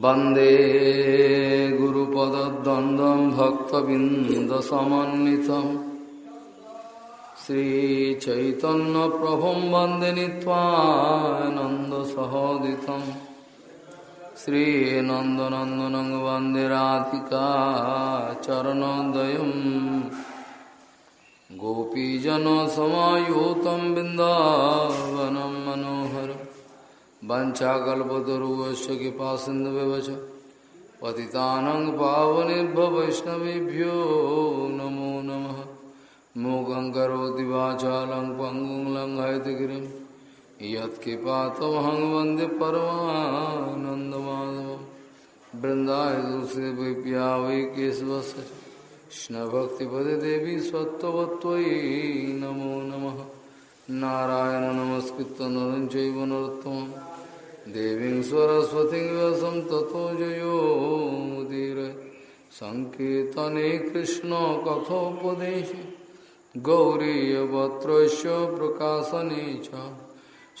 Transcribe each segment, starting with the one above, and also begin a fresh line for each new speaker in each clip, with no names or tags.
वंदे गुरुपदद्वन्द्वं भक्तबिन्दसमन्वितम् श्रीचैतन्यप्रभुं वंदे नीत्वानन्दसहोदितम् श्रीनन्दनन्दनं वंदे राधिका चरणोदयम् गोपीजनसमायुतं बिन्दावनं मनोहरम् वंशाकल्पतरुवश्च कृपा सिन्धुव्यवच पतितानं पावनेभ्य वैष्णवेभ्यो नमो नमः मूकं करोति वाचालं पङ्गुं लङ्घयतिगिरिं यत्कृपातमहं वन्दे परमानन्दमाधवं बृन्दाय तुलसीदेव्या वै केशवस्य कृष्णभक्तिपदे देवी स्वत्ववत्त्वयि नमो नमः नारायण नमस्कृत नरं चैव नरोत्तमम् देवीं सरस्वतीं व्यासं ततो जयो मुदीर सङ्कीर्तने कृष्णकथोपदेशे गौरीयपत्रस्य प्रकाशने च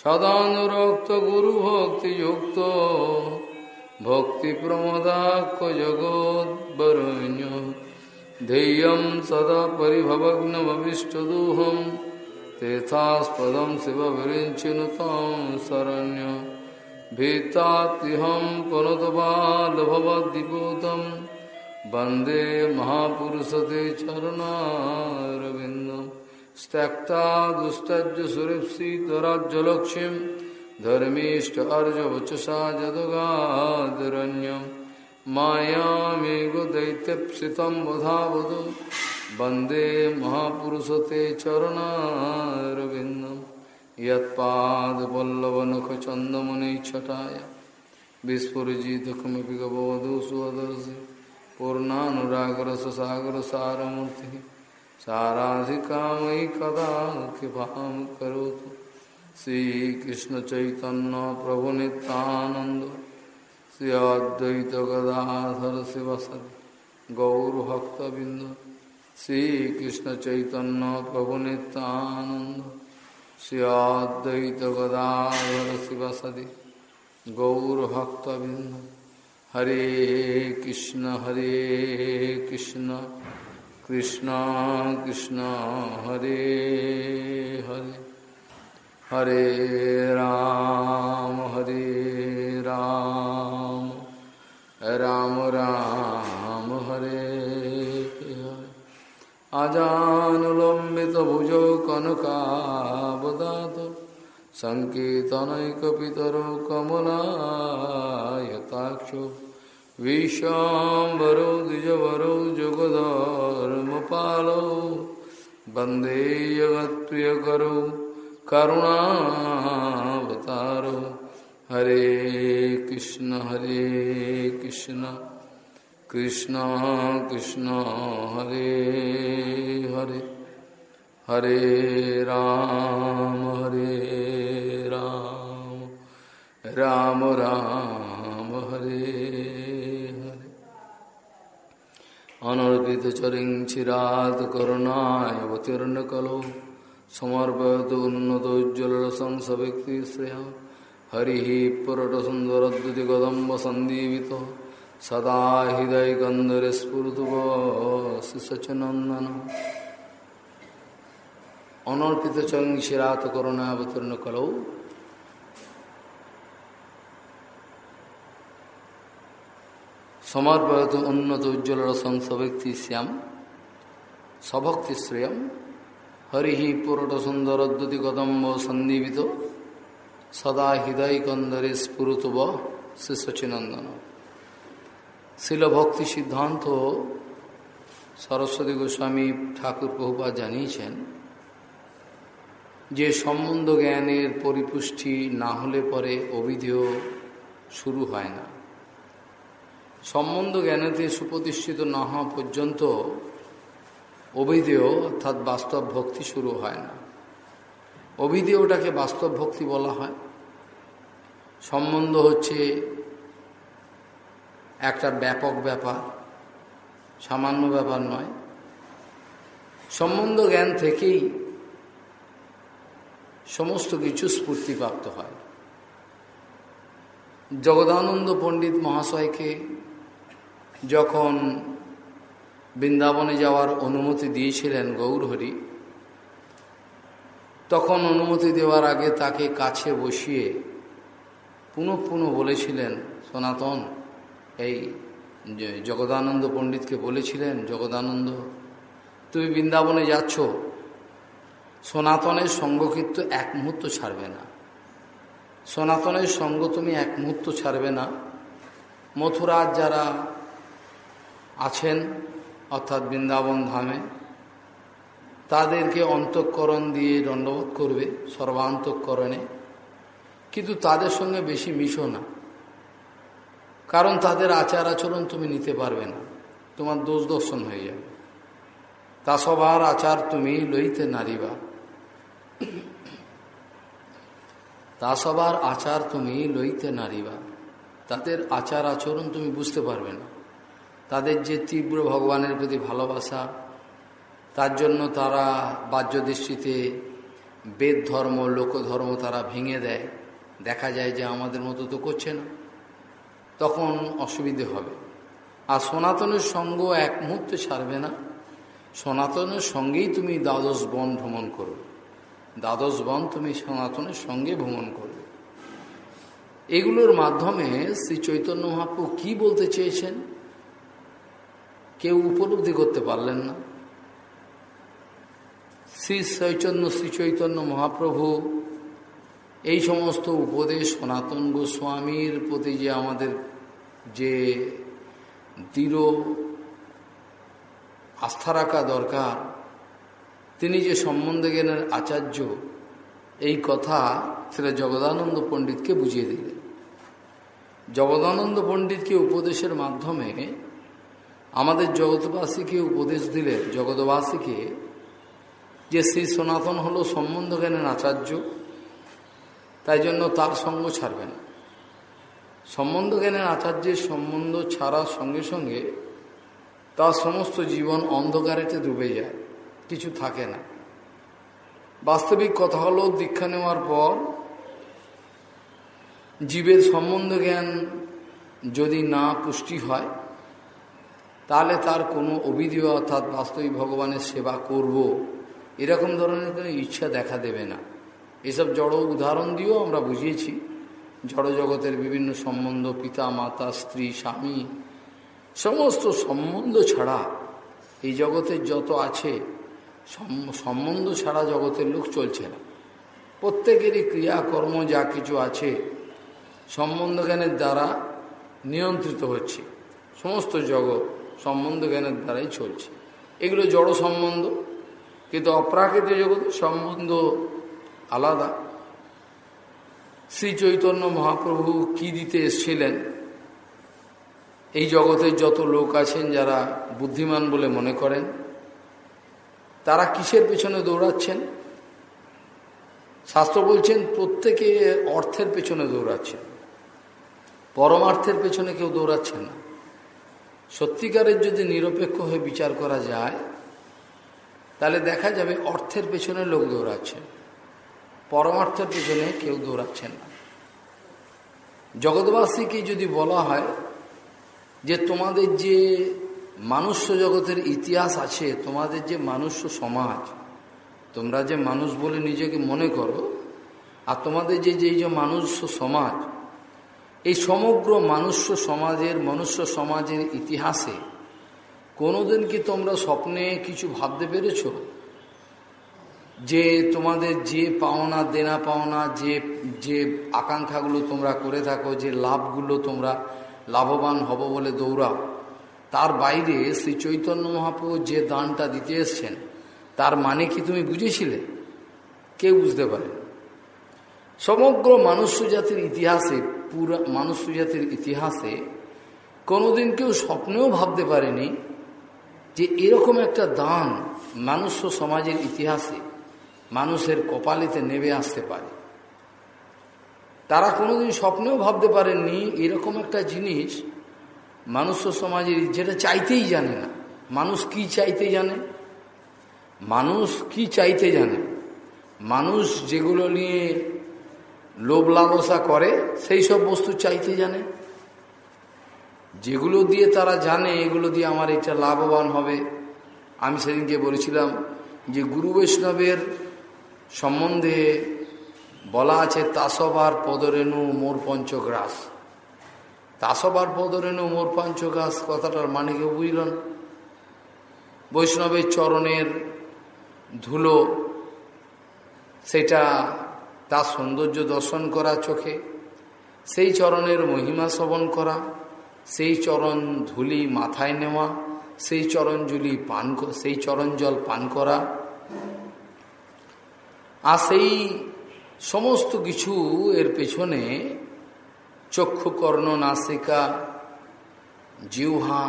सदानुरक्तगुरुभक्तियुक्तो भक्तिप्रमदाख्यजगोद्वरुण्य ध्येयं सदा परिभवग्नमविष्टदोहम् तीर्थास्पदं शिवविरिञ्चिनुतां शरण्य ভীতাহম প্রণতবালভবদ্বিভূতম বন্দে মহাপুরুষতে চরণারবিন্দম। স্ত্যক্তা দুস্তজ্জ সুরেপ্সিতরাজ্যলক্ষ্মীম ধর্মীষ্ট অর্জবচসা যদগাদরণ্যম। মায়ামেঘ দৈত্যপ্সিতম বধাবধ বন্দে মহাপুরুষতে চরণারবিন্দম। यत्पादपल्लवनखचन्दमुनिच्छटाय विस्फुरजितकमपि गबवधू स्वदर्शि पूर्णानुरागरससागरसारमूर्तिः साराधिकामयि कदा कृपां करोतु श्रीकृष्णचैतन्यप्रभुनितानन्द श्री अद्वैतगदाधर शिवसदि गौरभक्तबिन्द श्रीकृष्ण चैतन्य प्रभु नित्यानंद श्रियाद्वैत गदाधर शिवसदि गौरभक्तबिंद हरे कृष्ण हरे कृष्ण कृष्ण कृष्ण हरे हरे हरे राम हरे राम राम राम हरे अजानुलम्बितभुजौ कनकावदात सङ्कीर्तनैकपितरो कमलायताक्षो। विश्वाम्बरो द्विजवरो, जुगधर्मपालो। वंदे जगत्प्रियकरो, करुणावतारो। हरे कृष्ण हरे कृष्ण। कृष्ण कृष्ण, हरे हरे। हरे राम हरे राम राम राम हरे हरे अनर्पित चरिं चिरात करुणावतीर्ण कलो समर्पयत उन्नतोज्ज्वलरसं सव्यक्तिश्रेया हरिः पुरटसुन्दरद्युतिगदम्ब सन्दीवितो सदा हृदय गंधर स्फुर्तुवशिषनंदन অনর্পিত চং শিরাত করুণা অবতীর্ণ কলৌ। সমর্পয়ত উন্নত উজ্জ্বল রসং সব্যক্তি শ্যাম, সভক্তি শ্রেয়ম। হরি পুরট সুন্দর দ্যুতি কদম্ব সন্দীপিত সদা হৃদয় কন্দরে স্ফুরুতব শ্রী সচিনন্দন শিল ভক্তি সিদ্ধান্ত সরস্বতী গোস্বামী ঠাকুর প্রভুপা জানিয়েছেন যে সম্বন্ধ জ্ঞানের পরিপুষ্টি না হলে পরে অবিধেয় শুরু হয় না। সম্বন্ধ জ্ঞানেতে সুপ্রতিষ্ঠিত না হওয়া পর্যন্ত অবিধেয় অর্থাৎ বাস্তব ভক্তি শুরু হয় না। অবিধেয়টাকে বাস্তব ভক্তি বলা হয়। সম্বন্ধ হচ্ছে একটা ব্যাপক ব্যাপার, সামান্য ব্যাপার নয়। সম্বন্ধ জ্ঞান থেকেই সমস্ত কিছু স্ফূর্তিপ্রাপ্ত হয়। জগদানন্দ পণ্ডিত মহাশয়কে যখন বৃন্দাবনে যাওয়ার অনুমতি দিয়েছিলেন গৌরহরি, তখন অনুমতি দেওয়ার আগে তাকে কাছে বসিয়ে পুনঃ পুনঃ বলেছিলেন, সনাতন, এই জগদানন্দ পণ্ডিতকে বলেছিলেন, জগদানন্দ, তুমি বৃন্দাবনে যাচ্ছ সনাতনের সঙ্গ কিন্তু এক মুহূর্ত ছাড়বে না। সনাতনের সঙ্গ তুমি এক মুহূর্ত ছাড়বে না। মথুরার যারা আছেন, অর্থাৎ বৃন্দাবন ধামে, তাদেরকে অন্তঃকরণ দিয়ে দণ্ডবোধ করবে, সর্বান্তঃকরণে। কিন্তু তাদের সঙ্গে বেশি মিশো না। কারণ তাদের আচার আচরণ তুমি নিতে পারবে না। তোমার দোষ দর্শন হয়ে যাবে। তা সবার আচার তুমি লইতে নারিবা তা সবার আচার তুমি লইতে নারিবা তাদের আচার আচরণ তুমি বুঝতে পারবে না। তাদের যে তীব্র ভগবানের প্রতি ভালোবাসা, তার জন্য তারা বাহ্য দৃষ্টিতে বেদ ধর্ম লোকধর্ম তারা ভেঙে দেয়। দেখা যায় যে আমাদের মতো তো করছে না। তখন অসুবিধে হবে। আর সনাতনের সঙ্গ এক মুহূর্তে ছাড়বে না। সনাতনের সঙ্গেই তুমি দ্বাদশ বন ভ্রমণ করবে। দ্বাদশ বন তুমি সনাতনের সঙ্গে ভ্রমণ করবে। এগুলোর মাধ্যমে শ্রী চৈতন্য মহাপ্রভু কি বলতে চেয়েছেন? কেউ উপলব্ধি করতে পারলেন না। শ্রী চৈতন্য শ্রী চৈতন্য মহাপ্রভু এই সমস্ত উপদেশ সনাতন গোস্বামীর প্রতি যে আমাদের যে দৃঢ় আস্থা রাখা দরকার তিনি যে সম্বন্ধে জ্ঞানের আচার্য, এই কথা সেটা জগদানন্দ পণ্ডিতকে বুঝিয়ে দিলেন। জগদানন্দ পণ্ডিতকে উপদেশের মাধ্যমে আমাদের জগৎবাসীকে উপদেশ দিলেন, জগৎবাসীকে যে শ্রী সনাতন হল সম্বন্ধ জ্ঞানের আচার্য, তাই জন্য তার সঙ্গ ছাড়বেন সম্বন্ধ জ্ঞানের আচার্যের সম্বন্ধ ছাড়ার সঙ্গে সঙ্গে তার সমস্ত জীবন অন্ধকারেতে ডুবে যায়। কিছু থাকে না। বাস্তবিক কথা হলো, দীক্ষা নেওয়ার পর জীবের সম্বন্ধ জ্ঞান যদি না পুষ্টি হয়, তাহলে তার কোনো অভিধি অর্থাৎ বাস্তবিক ভগবানের সেবা করব। এরকম ধরনের কোনো ইচ্ছা দেখা দেবে না। এসব জড় উদাহরণ দিয়েও আমরা বুঝিয়েছি। জড় জগতের বিভিন্ন সম্বন্ধ, পিতা, মাতা, স্ত্রী, স্বামী, সমস্ত সম্বন্ধ ছাড়া এই জগতের যত আছে সম্বন্ধ ছাড়া জগতের লোক চলছে না। প্রত্যেকেরই ক্রিয়াকর্ম যা কিছু আছে, সম্বন্ধ জ্ঞানের দ্বারা নিয়ন্ত্রিত হচ্ছে। সমস্ত জগৎ সম্বন্ধ জ্ঞানের দ্বারাই চলছে। এগুলো জড় সম্বন্ধ, কিন্তু অপ্রাকৃতিক জগতের সম্বন্ধ আলাদা। শ্রী চৈতন্য মহাপ্রভু কি দিতে এসছিলেন? এই জগতের যত লোক আছেন যারা বুদ্ধিমান বলে মনে করেন তারা কিসের পেছনে দৌড়াচ্ছেন? শাস্ত্র বলছেন, প্রত্যেকে অর্থের পেছনে দৌড়াচ্ছেন পরমার্থের পেছনে কেউ দৌড়াচ্ছে না। সত্যিকারের যদি নিরপেক্ষ হয়ে বিচার করা যায়, তাহলে দেখা যাবে অর্থের পেছনে লোক দৌড়াচ্ছেন পরমার্থের পেছনে কেউ দৌড়াচ্ছেন না। জগৎবাসীকে যদি বলা হয় যে তোমাদের যে মানুষ্য জগতের ইতিহাস আছে, তোমাদের যে মানুষ্য সমাজ, তোমরা যে মানুষ বলে নিজেকে মনে করো, আর তোমাদের যে যে যে মানুষ্য সমাজ, এই সমগ্র মানুষ্য সমাজের, মনুষ্য সমাজের ইতিহাসে কোনোদিন কি তোমরা স্বপ্নে কিছু ভাবতে পেরেছ? যে তোমাদের যে পাওনা, দেনা পাওনা, যে যে আকাঙ্ক্ষাগুলো তোমরা করে থাকো, যে লাভগুলো তোমরা লাভবান হব বলে দৌড়াও। তার বাইরে শ্রী চৈতন্য মহাপ্রভু যে দানটা দিতে এসছেন, তার মানে কি তুমি বুঝেছিলে? কেউ বুঝতে পারে সমগ্র মানুষ্য জাতির ইতিহাসে, পুরা মানুষ্য জাতির ইতিহাসে কোনোদিন কেউ স্বপ্নেও ভাবতে পারেনি যে এরকম একটা দান মানুষ সমাজের ইতিহাসে মানুষের কপালেতে নেমে আসতে পারে। তারা কোনোদিন স্বপ্নেও ভাবতে পারেননি এরকম একটা জিনিস মানুষ সমাজের যেটা চাইতেই জানে না। মানুষ কি চাইতে জানে? মানুষ কি চাইতে জানে? মানুষ যেগুলো নিয়ে লোভ লালসা করে, সেই সব বস্তু চাইতে জানে। যেগুলো দিয়ে তারা জানে, এগুলো দিয়ে আমার এটা লাভবান হবে। আমি সেদিনকে বলেছিলাম যে গুরু বৈষ্ণবের সম্বন্ধে বলা আছে তাসবার পদরেণু মোর পঞ্চগ্রাস। তাসবার পদরেণু মোর পঞ্চগ্রাস কথাটার মানে কেউ বুঝলেন বৈষ্ণবের চরণের ধুলো, সেটা তার সৌন্দর্য দর্শন করা চোখে, সেই চরণের মহিমা শ্রবণ করা, সেই চরণ ধুলি মাথায় নেওয়া, সেই চরণ জুলি পান সেই চরণ জল পান করা। আর সেই সমস্ত কিছু এর পেছনে চক্ষু কর্ণ নাসিকা, জিহ্বা,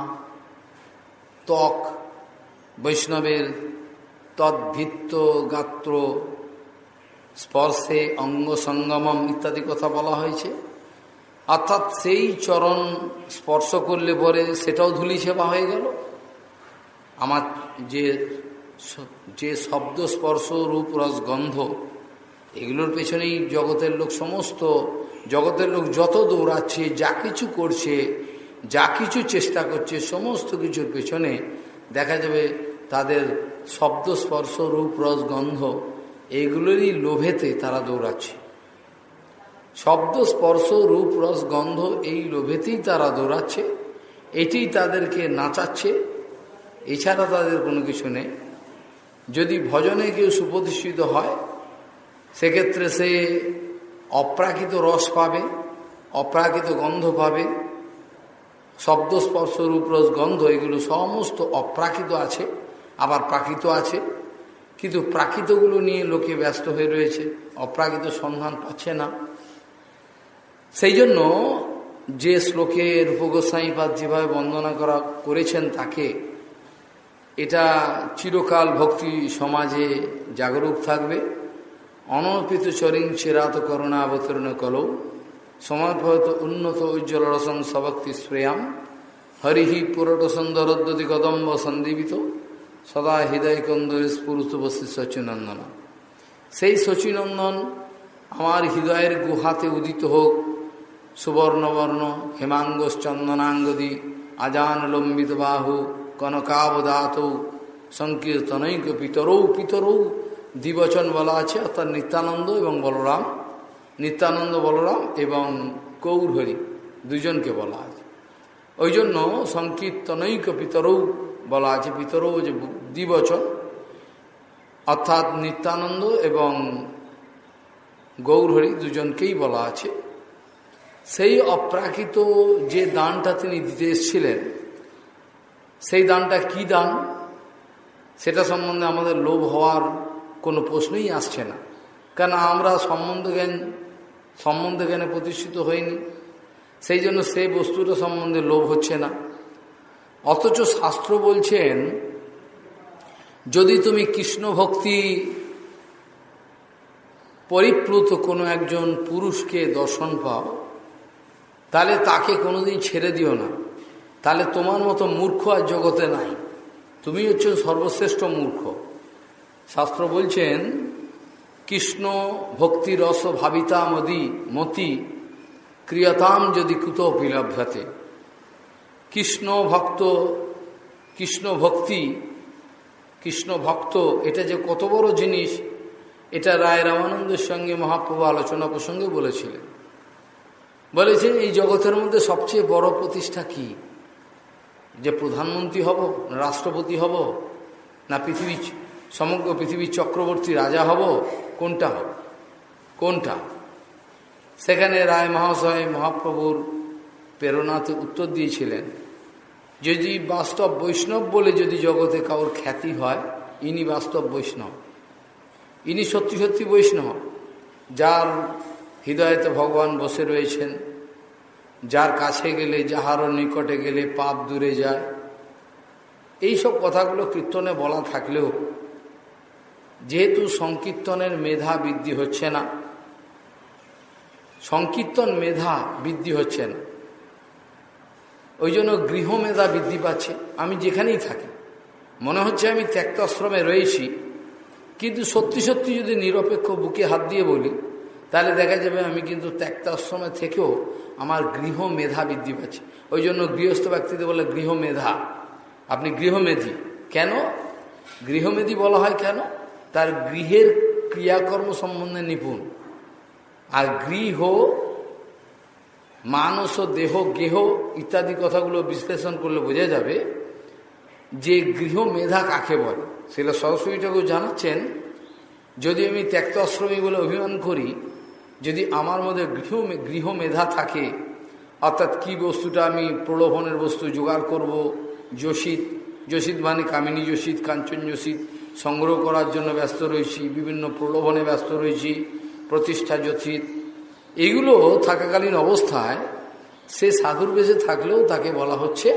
ত্বক, বৈষ্ণবের তদ্ভিত্ত গাত্র, স্পর্শে অঙ্গ সঙ্গমম ইত্যাদি কথা বলা হয়েছে। অর্থাৎ সেই চরণ স্পর্শ করলে পরে সেটাও ধুলি সেবা হয়ে গেল। আমার যে যে শব্দ, স্পর্শ, রূপ, রস, গন্ধ, এগুলোর পেছনেই জগতের লোক সমস্ত জগতের লোক যত দৌড়াচ্ছে, যা কিছু করছে, যা কিছু চেষ্টা করছে, সমস্ত কিছুর পেছনে দেখা যাবে তাদের শব্দ, স্পর্শ, রূপ, রস, গন্ধ এইগুলোরই লোভেতে তারা দৌড়াচ্ছে। শব্দ, স্পর্শ, রূপ, রস, গন্ধ এই লোভেতেই তারা দৌড়াচ্ছে। এটি তাদেরকে নাচাচ্ছে। এছাড়া তাদের কোনো কিছু নেই। যদি ভজনে কেউ সুপ্রতিষ্ঠিত হয়, সেক্ষেত্রে সে অপ্রাকৃত রস পাবে, অপ্রাকৃত গন্ধ পাবে শব্দ স্পর্শ রূপ রস গন্ধ, এগুলো সমস্ত অপ্রাকৃত আছে, আবার প্রাকৃত আছে, কিন্তু প্রাকৃতগুলো নিয়ে লোকে ব্যস্ত হয়ে রয়েছে, অপ্রাকৃত সন্ধান পাচ্ছে না। সেই জন্য যে শ্লোকে রূপগোস্বাইপাদ যেভাবে বন্দনা করা, করেছেন তাকে, এটা চিরকাল ভক্তি সমাজে জাগরুক থাকবে। অনর্পিত চরিং চিরাত করুণা অবতীর্ণ কলৌ। সমর্পত উন্নত উজ্জ্বল রসং সবক্তি শ্রেয়াম। হরিহি পুরট সুন্দরদ্যতি কদম্ব সন্দীপিত। সদা হৃদয় কন্দরে স্ফুরুত বসি সচিনন্দন। সেই সচিনন্দন আমার হৃদয়ের গুহাতে উদিত হোক। সুবর্ণবর্ণ হেমাঙ্গশ্চন্দনাঙ্গদি আজান লম্বিত বাহু কনকাবদাত সংকীর্তনৈক পিতরৌ পিতরৌ। দ্বিবচন বলা আছে, অর্থাৎ নিত্যানন্দ এবং বলরাম। নিত্যানন্দ, বলরাম এবং কৌরহরি দুজনকে বলা আছে। ওই জন্য সংকীর্তনৈক পিতরৌ বলা আছে, পিতরৌ যে দ্বিবচন। অর্থাৎ নিত্যানন্দ এবং গৌরহরি দুজনকেই বলা আছে। সেই অপ্রাকৃত যে দানটা তিনি দিতে এসেছিলেন, সেই দানটা কি দান? সেটা সম্বন্ধে আমাদের লোভ হওয়ার কোনো প্রশ্নই আসছে না। কেন আমরা সম্বন্ধ জ্ঞান, সম্বন্ধ জ্ঞানে প্রতিষ্ঠিত হইনি। সেই জন্য সেই বস্তুটা সম্বন্ধে লোভ হচ্ছে না। অথচ শাস্ত্র বলছেন, যদি তুমি কৃষ্ণ ভক্তি পরিপ্লুত কোনো একজন পুরুষকে দর্শন পাও, তাহলে তাকে কোনোদিন ছেড়ে দিও না। তাহলে তোমার মতো মূর্খ আর জগতে নাই। তুমি হচ্ছ সর্বশ্রেষ্ঠ মূর্খ। শাস্ত্র বলছেন, কৃষ্ণ ভক্তি রস ভাবিতা মদি মতি, ক্রিয়তাম যদি কুত বিলভ্যতে। কৃষ্ণ ভক্ত, কৃষ্ণ ভক্তি, কৃষ্ণ ভক্ত, এটা যে কত বড় জিনিস, এটা রায় রামানন্দের সঙ্গে মহাপ্রভু আলোচনা প্রসঙ্গে বলেছিলেন। বলেছেন, এই জগতের মধ্যে সবচেয়ে বড় প্রতিষ্ঠা কি? যে প্রধানমন্ত্রী হব রাষ্ট্রপতি হব, না পৃথিবী সমগ্র পৃথিবীর চক্রবর্তী রাজা হব, কোনটা হবে? কোনটা? সেখানে রায় মহাশয় মহাপ্রভুর প্রেরণাতে উত্তর দিয়েছিলেন, যদি বাস্তব বৈষ্ণব বলে যদি জগতে কাউর খ্যাতি হয়, ইনি বাস্তব বৈষ্ণব। ইনি সত্যি সত্যি বৈষ্ণব, যার হৃদয়তে ভগবান বসে রয়েছেন, যার কাছে গেলে, যাহারও নিকটে গেলে পাপ দূরে যায়। এই সব কথাগুলো কীর্তনে বলা থাকলেও যেহেতু সংকীর্তনের মেধা বৃদ্ধি হচ্ছে না। সংকীর্তন মেধা বৃদ্ধি হচ্ছে না। ওই জন্য গৃহ মেধা বৃদ্ধি পাচ্ছে। আমি যেখানেই থাকি, মনে হচ্ছে আমি ত্যাক্তাশ্রমে রয়েছি, কিন্তু সত্যি সত্যি যদি নিরপেক্ষ বুকে হাত দিয়ে বলি, তাহলে দেখা যাবে আমি কিন্তু ত্যাক্তাশ্রমে থেকেও আমার গৃহ মেধা বৃদ্ধি পাচ্ছে। ওই জন্য গৃহস্থ ব্যক্তিদের বলে গৃহ মেধা। আপনি গৃহমেধি। কেন? গৃহমেধি বলা হয় কেন? তার গৃহের ক্রিয়াকর্ম সম্বন্ধে নিপুণ। আর গৃহ, মানস, দেহ, গেহ ইত্যাদি কথাগুলো বিশ্লেষণ করলে বোঝা যাবে যে গৃহ মেধা কাকে বলে। সেটা সরস্বতী ঠাকুর জানাচ্ছেন, যদি আমি ত্যক্ত আশ্রমী বলে অভিমান করি, যদি আমার মধ্যে গৃহ গৃহ মেধা থাকে, অর্থাৎ কি বস্তুটা আমি প্রলোভনের বস্তু জোগাড় করব? যোশিত যোশিত মানে কামিনী যোশিত, কাঞ্চন যোশিত সংগ্রহ করার জন্য ব্যস্ত রয়েছি, বিভিন্ন প্রলোভনে ব্যস্ত রয়েছি, প্রতিষ্ঠা যোশিত এগুলো থাকাকালীন অবস্থায় সে সাধুর বেশে থাকলেও তাকে বলা হচ্ছে,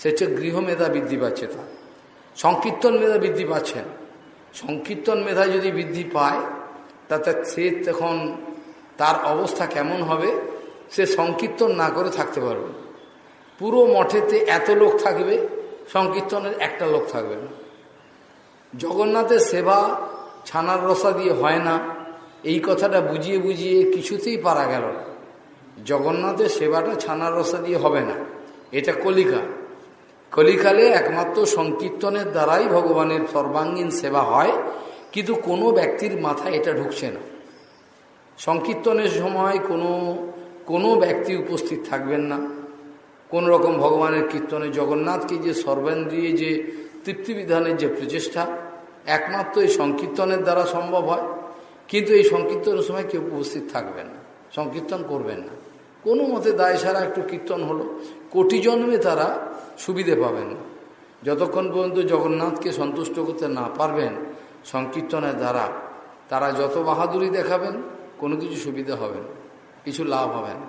সে হচ্ছে গৃহমেধা বৃদ্ধি পাচ্ছে তার। সংকীর্তন মেধা বৃদ্ধি পাচ্ছেন সংকীর্তন মেধা যদি বৃদ্ধি পায়, তাতে সে তখন তার অবস্থা কেমন হবে, সে সংকীর্তন না করে থাকতে পারবে পুরো মঠেতে এত লোক থাকবে, সংকীর্তনের একটা লোক থাকবে না। জগন্নাথের সেবা ছানার রসা দিয়ে হয় না। এই কথাটা বুঝিয়ে বুঝিয়ে কিছুতেই পারা গেল জগন্নাথের সেবাটা ছানার রসা দিয়ে হবে না। এটা কলিকা কলিকালে একমাত্র সংকীর্তনের দ্বারাই ভগবানের সর্বাঙ্গীন সেবা হয়, কিন্তু কোনো ব্যক্তির মাথায় এটা ঢুকছে না। সংকীর্তনের সময় কোনো কোনো ব্যক্তি উপস্থিত থাকবেন না। কোন রকম ভগবানের কীর্তনে জগন্নাথকে যে সর্বেন্দ্রিয়ে যে তৃপ্তিবিধানের যে প্রচেষ্টা, একমাত্র এই সংকীর্তনের দ্বারা সম্ভব হয়। কিন্তু এই সংকীর্তনের সময় কেউ উপস্থিত থাকবেন না, সংকীর্তন করবেন না। কোনো মতে দায় সারা একটু কীর্তন হলো। কোটি জন্মে তারা সুবিধে পাবেন না। যতক্ষণ পর্যন্ত জগন্নাথকে সন্তুষ্ট করতে না পারবেন সংকীর্তনের দ্বারা, তারা যত বাহাদুরি দেখাবেন, কোনো কিছু সুবিধা হবে না, কিছু লাভ হবে না।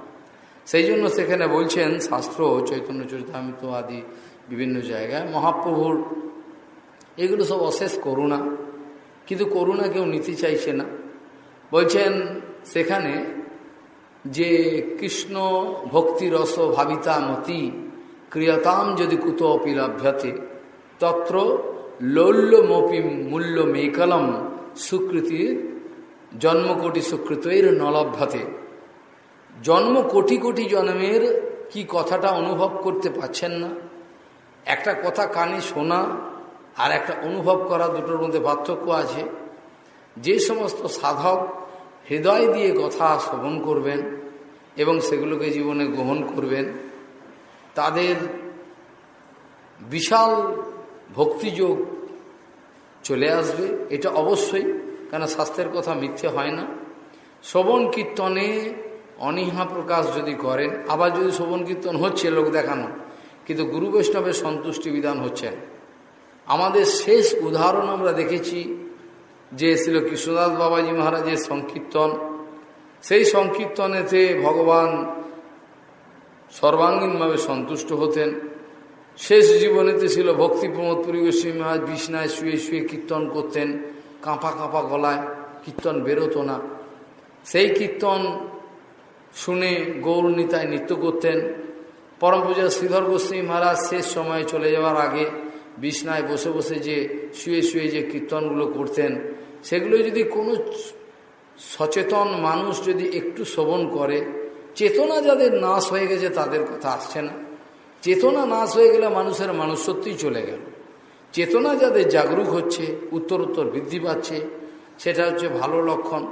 সেই জন্য সেখানে বলছেন শাস্ত্র, চৈতন্য চরিতামিত আদি বিভিন্ন জায়গায়, মহাপ্রভুর এগুলো সব অশেষ করুণা। কিন্তু করুণা কেউ নিতে চাইছে না। বলছেন, সেখানে যে কৃষ্ণ ভক্তি রস ভাবিতা মতি, ক্রিয়তাম যদি কুত অপি লভ্যতে, তত্র লৌল্যমপি মূল্য মেকলম সুকৃতি জন্মকোটি সুকৃতের নলভ্যতে। জন্ম কোটি কোটি জন্মের কি কথাটা অনুভব করতে পাচ্ছেন না? একটা কথা কানে শোনা আর একটা অনুভব করা দুটোর মধ্যে পার্থক্য আছে। যে সমস্ত সাধক হৃদয় দিয়ে কথা শ্রবণ করবেন এবং সেগুলোকে জীবনে গ্রহণ করবেন, তাদের বিশাল ভক্তিযোগ চলে আসবে। এটা অবশ্যই, কেন স্বাস্থ্যের কথা মিথ্যে হয় না। শ্রবণ কীর্তনে অনীহা প্রকাশ যদি করেন, আবার যদি শোভন কীর্তন হচ্ছে লোক দেখানো, কিন্তু গুরু বৈষ্ণবের সন্তুষ্টি বিধান হচ্ছে আমাদের শেষ উদাহরণ আমরা দেখেছি যে ছিল কৃষ্ণদাস বাবাজি মহারাজের সংকীর্তন। সেই সংকীর্তনেতে ভগবান সর্বাঙ্গীনভাবে সন্তুষ্ট হতেন। শেষ জীবনেতে ছিল ভক্তি প্রমোদ পরিবেশী মহারাজ বিষ্ণায় শুয়ে শুয়ে কীর্তন করতেন, কাঁপা কাঁপা গলায় কীর্তন বেরোতো না। সেই কীর্তন শুনে গৌর নিতায় নৃত্য করতেন। পরম পূজা শ্রীধর গোস্বামী মহারাজ শেষ সময়ে চলে যাওয়ার আগে বিছনায় বসে বসে যে শুয়ে শুয়ে যে কীর্তনগুলো করতেন সেগুলো যদি কোনো সচেতন মানুষ যদি একটু শ্রবণ করে, চেতনা যাদের নাশ হয়ে গেছে তাদের কথা আসছে না। চেতনা নাশ হয়ে গেলে মানুষের মানুষ সত্যিই চলে গেল। চেতনা যাদের জাগরুক হচ্ছে উত্তর উত্তর বৃদ্ধি পাচ্ছে, সেটা হচ্ছে ভালো লক্ষণ।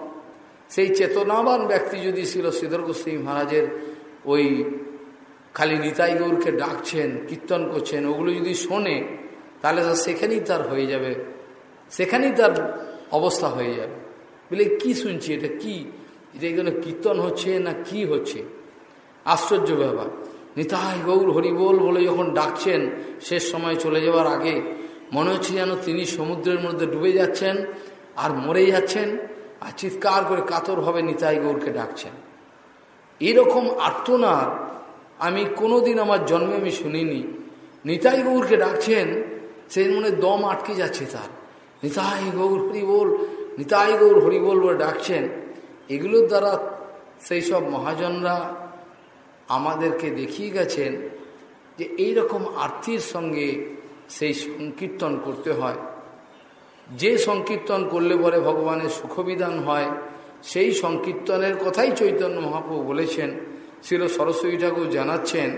সেই চেতনাবান ব্যক্তি যদি ছিল শ্রীধর গোস্বামী মহারাজের ওই খালি নিতাই গৌরকে ডাকছেন, কীর্তন করছেন, ওগুলো যদি শোনে তাহলে তো সেখানেই তার হয়ে যাবে। সেখানেই তার অবস্থা হয়ে যাবে। বলে, কি শুনছি? এটা কি? এটা এখানে কীর্তন হচ্ছে না কি হচ্ছে? আশ্চর্য ব্যাপার। নিতাই গৌর হরিবোল বলে যখন ডাকছেন, শেষ সময় চলে যাওয়ার আগে, মনে হচ্ছে যেন তিনি সমুদ্রের মধ্যে ডুবে যাচ্ছেন আর মরে যাচ্ছেন আর চিৎকার করে কাতরভাবে নিতাই গৌরকে ডাকছেন। এরকম আর্তনাদ আমি কোনোদিন আমার জন্মে আমি শুনিনি। নিতাই গৌরকে ডাকছেন সেই মনে দম আটকে যাচ্ছে তার। নিতাই গৌর, হরি বল, নিতাই গৌর, হরি বল বলে ডাকছেন। এগুলোর দ্বারা সেই সব মহাজনরা আমাদেরকে দেখিয়ে গেছেন যে এই রকম আর্থির সঙ্গে সেই সংকীর্তন করতে হয়। যে সংকীর্তন করলে পরে ভগবানের সুখবিধান হয়, সেই সংকীর্তনের কথাই চৈতন্য মহাপ্রভু বলেছেন। ছিল সরস্বতী ঠাকুর জানাচ্ছেন,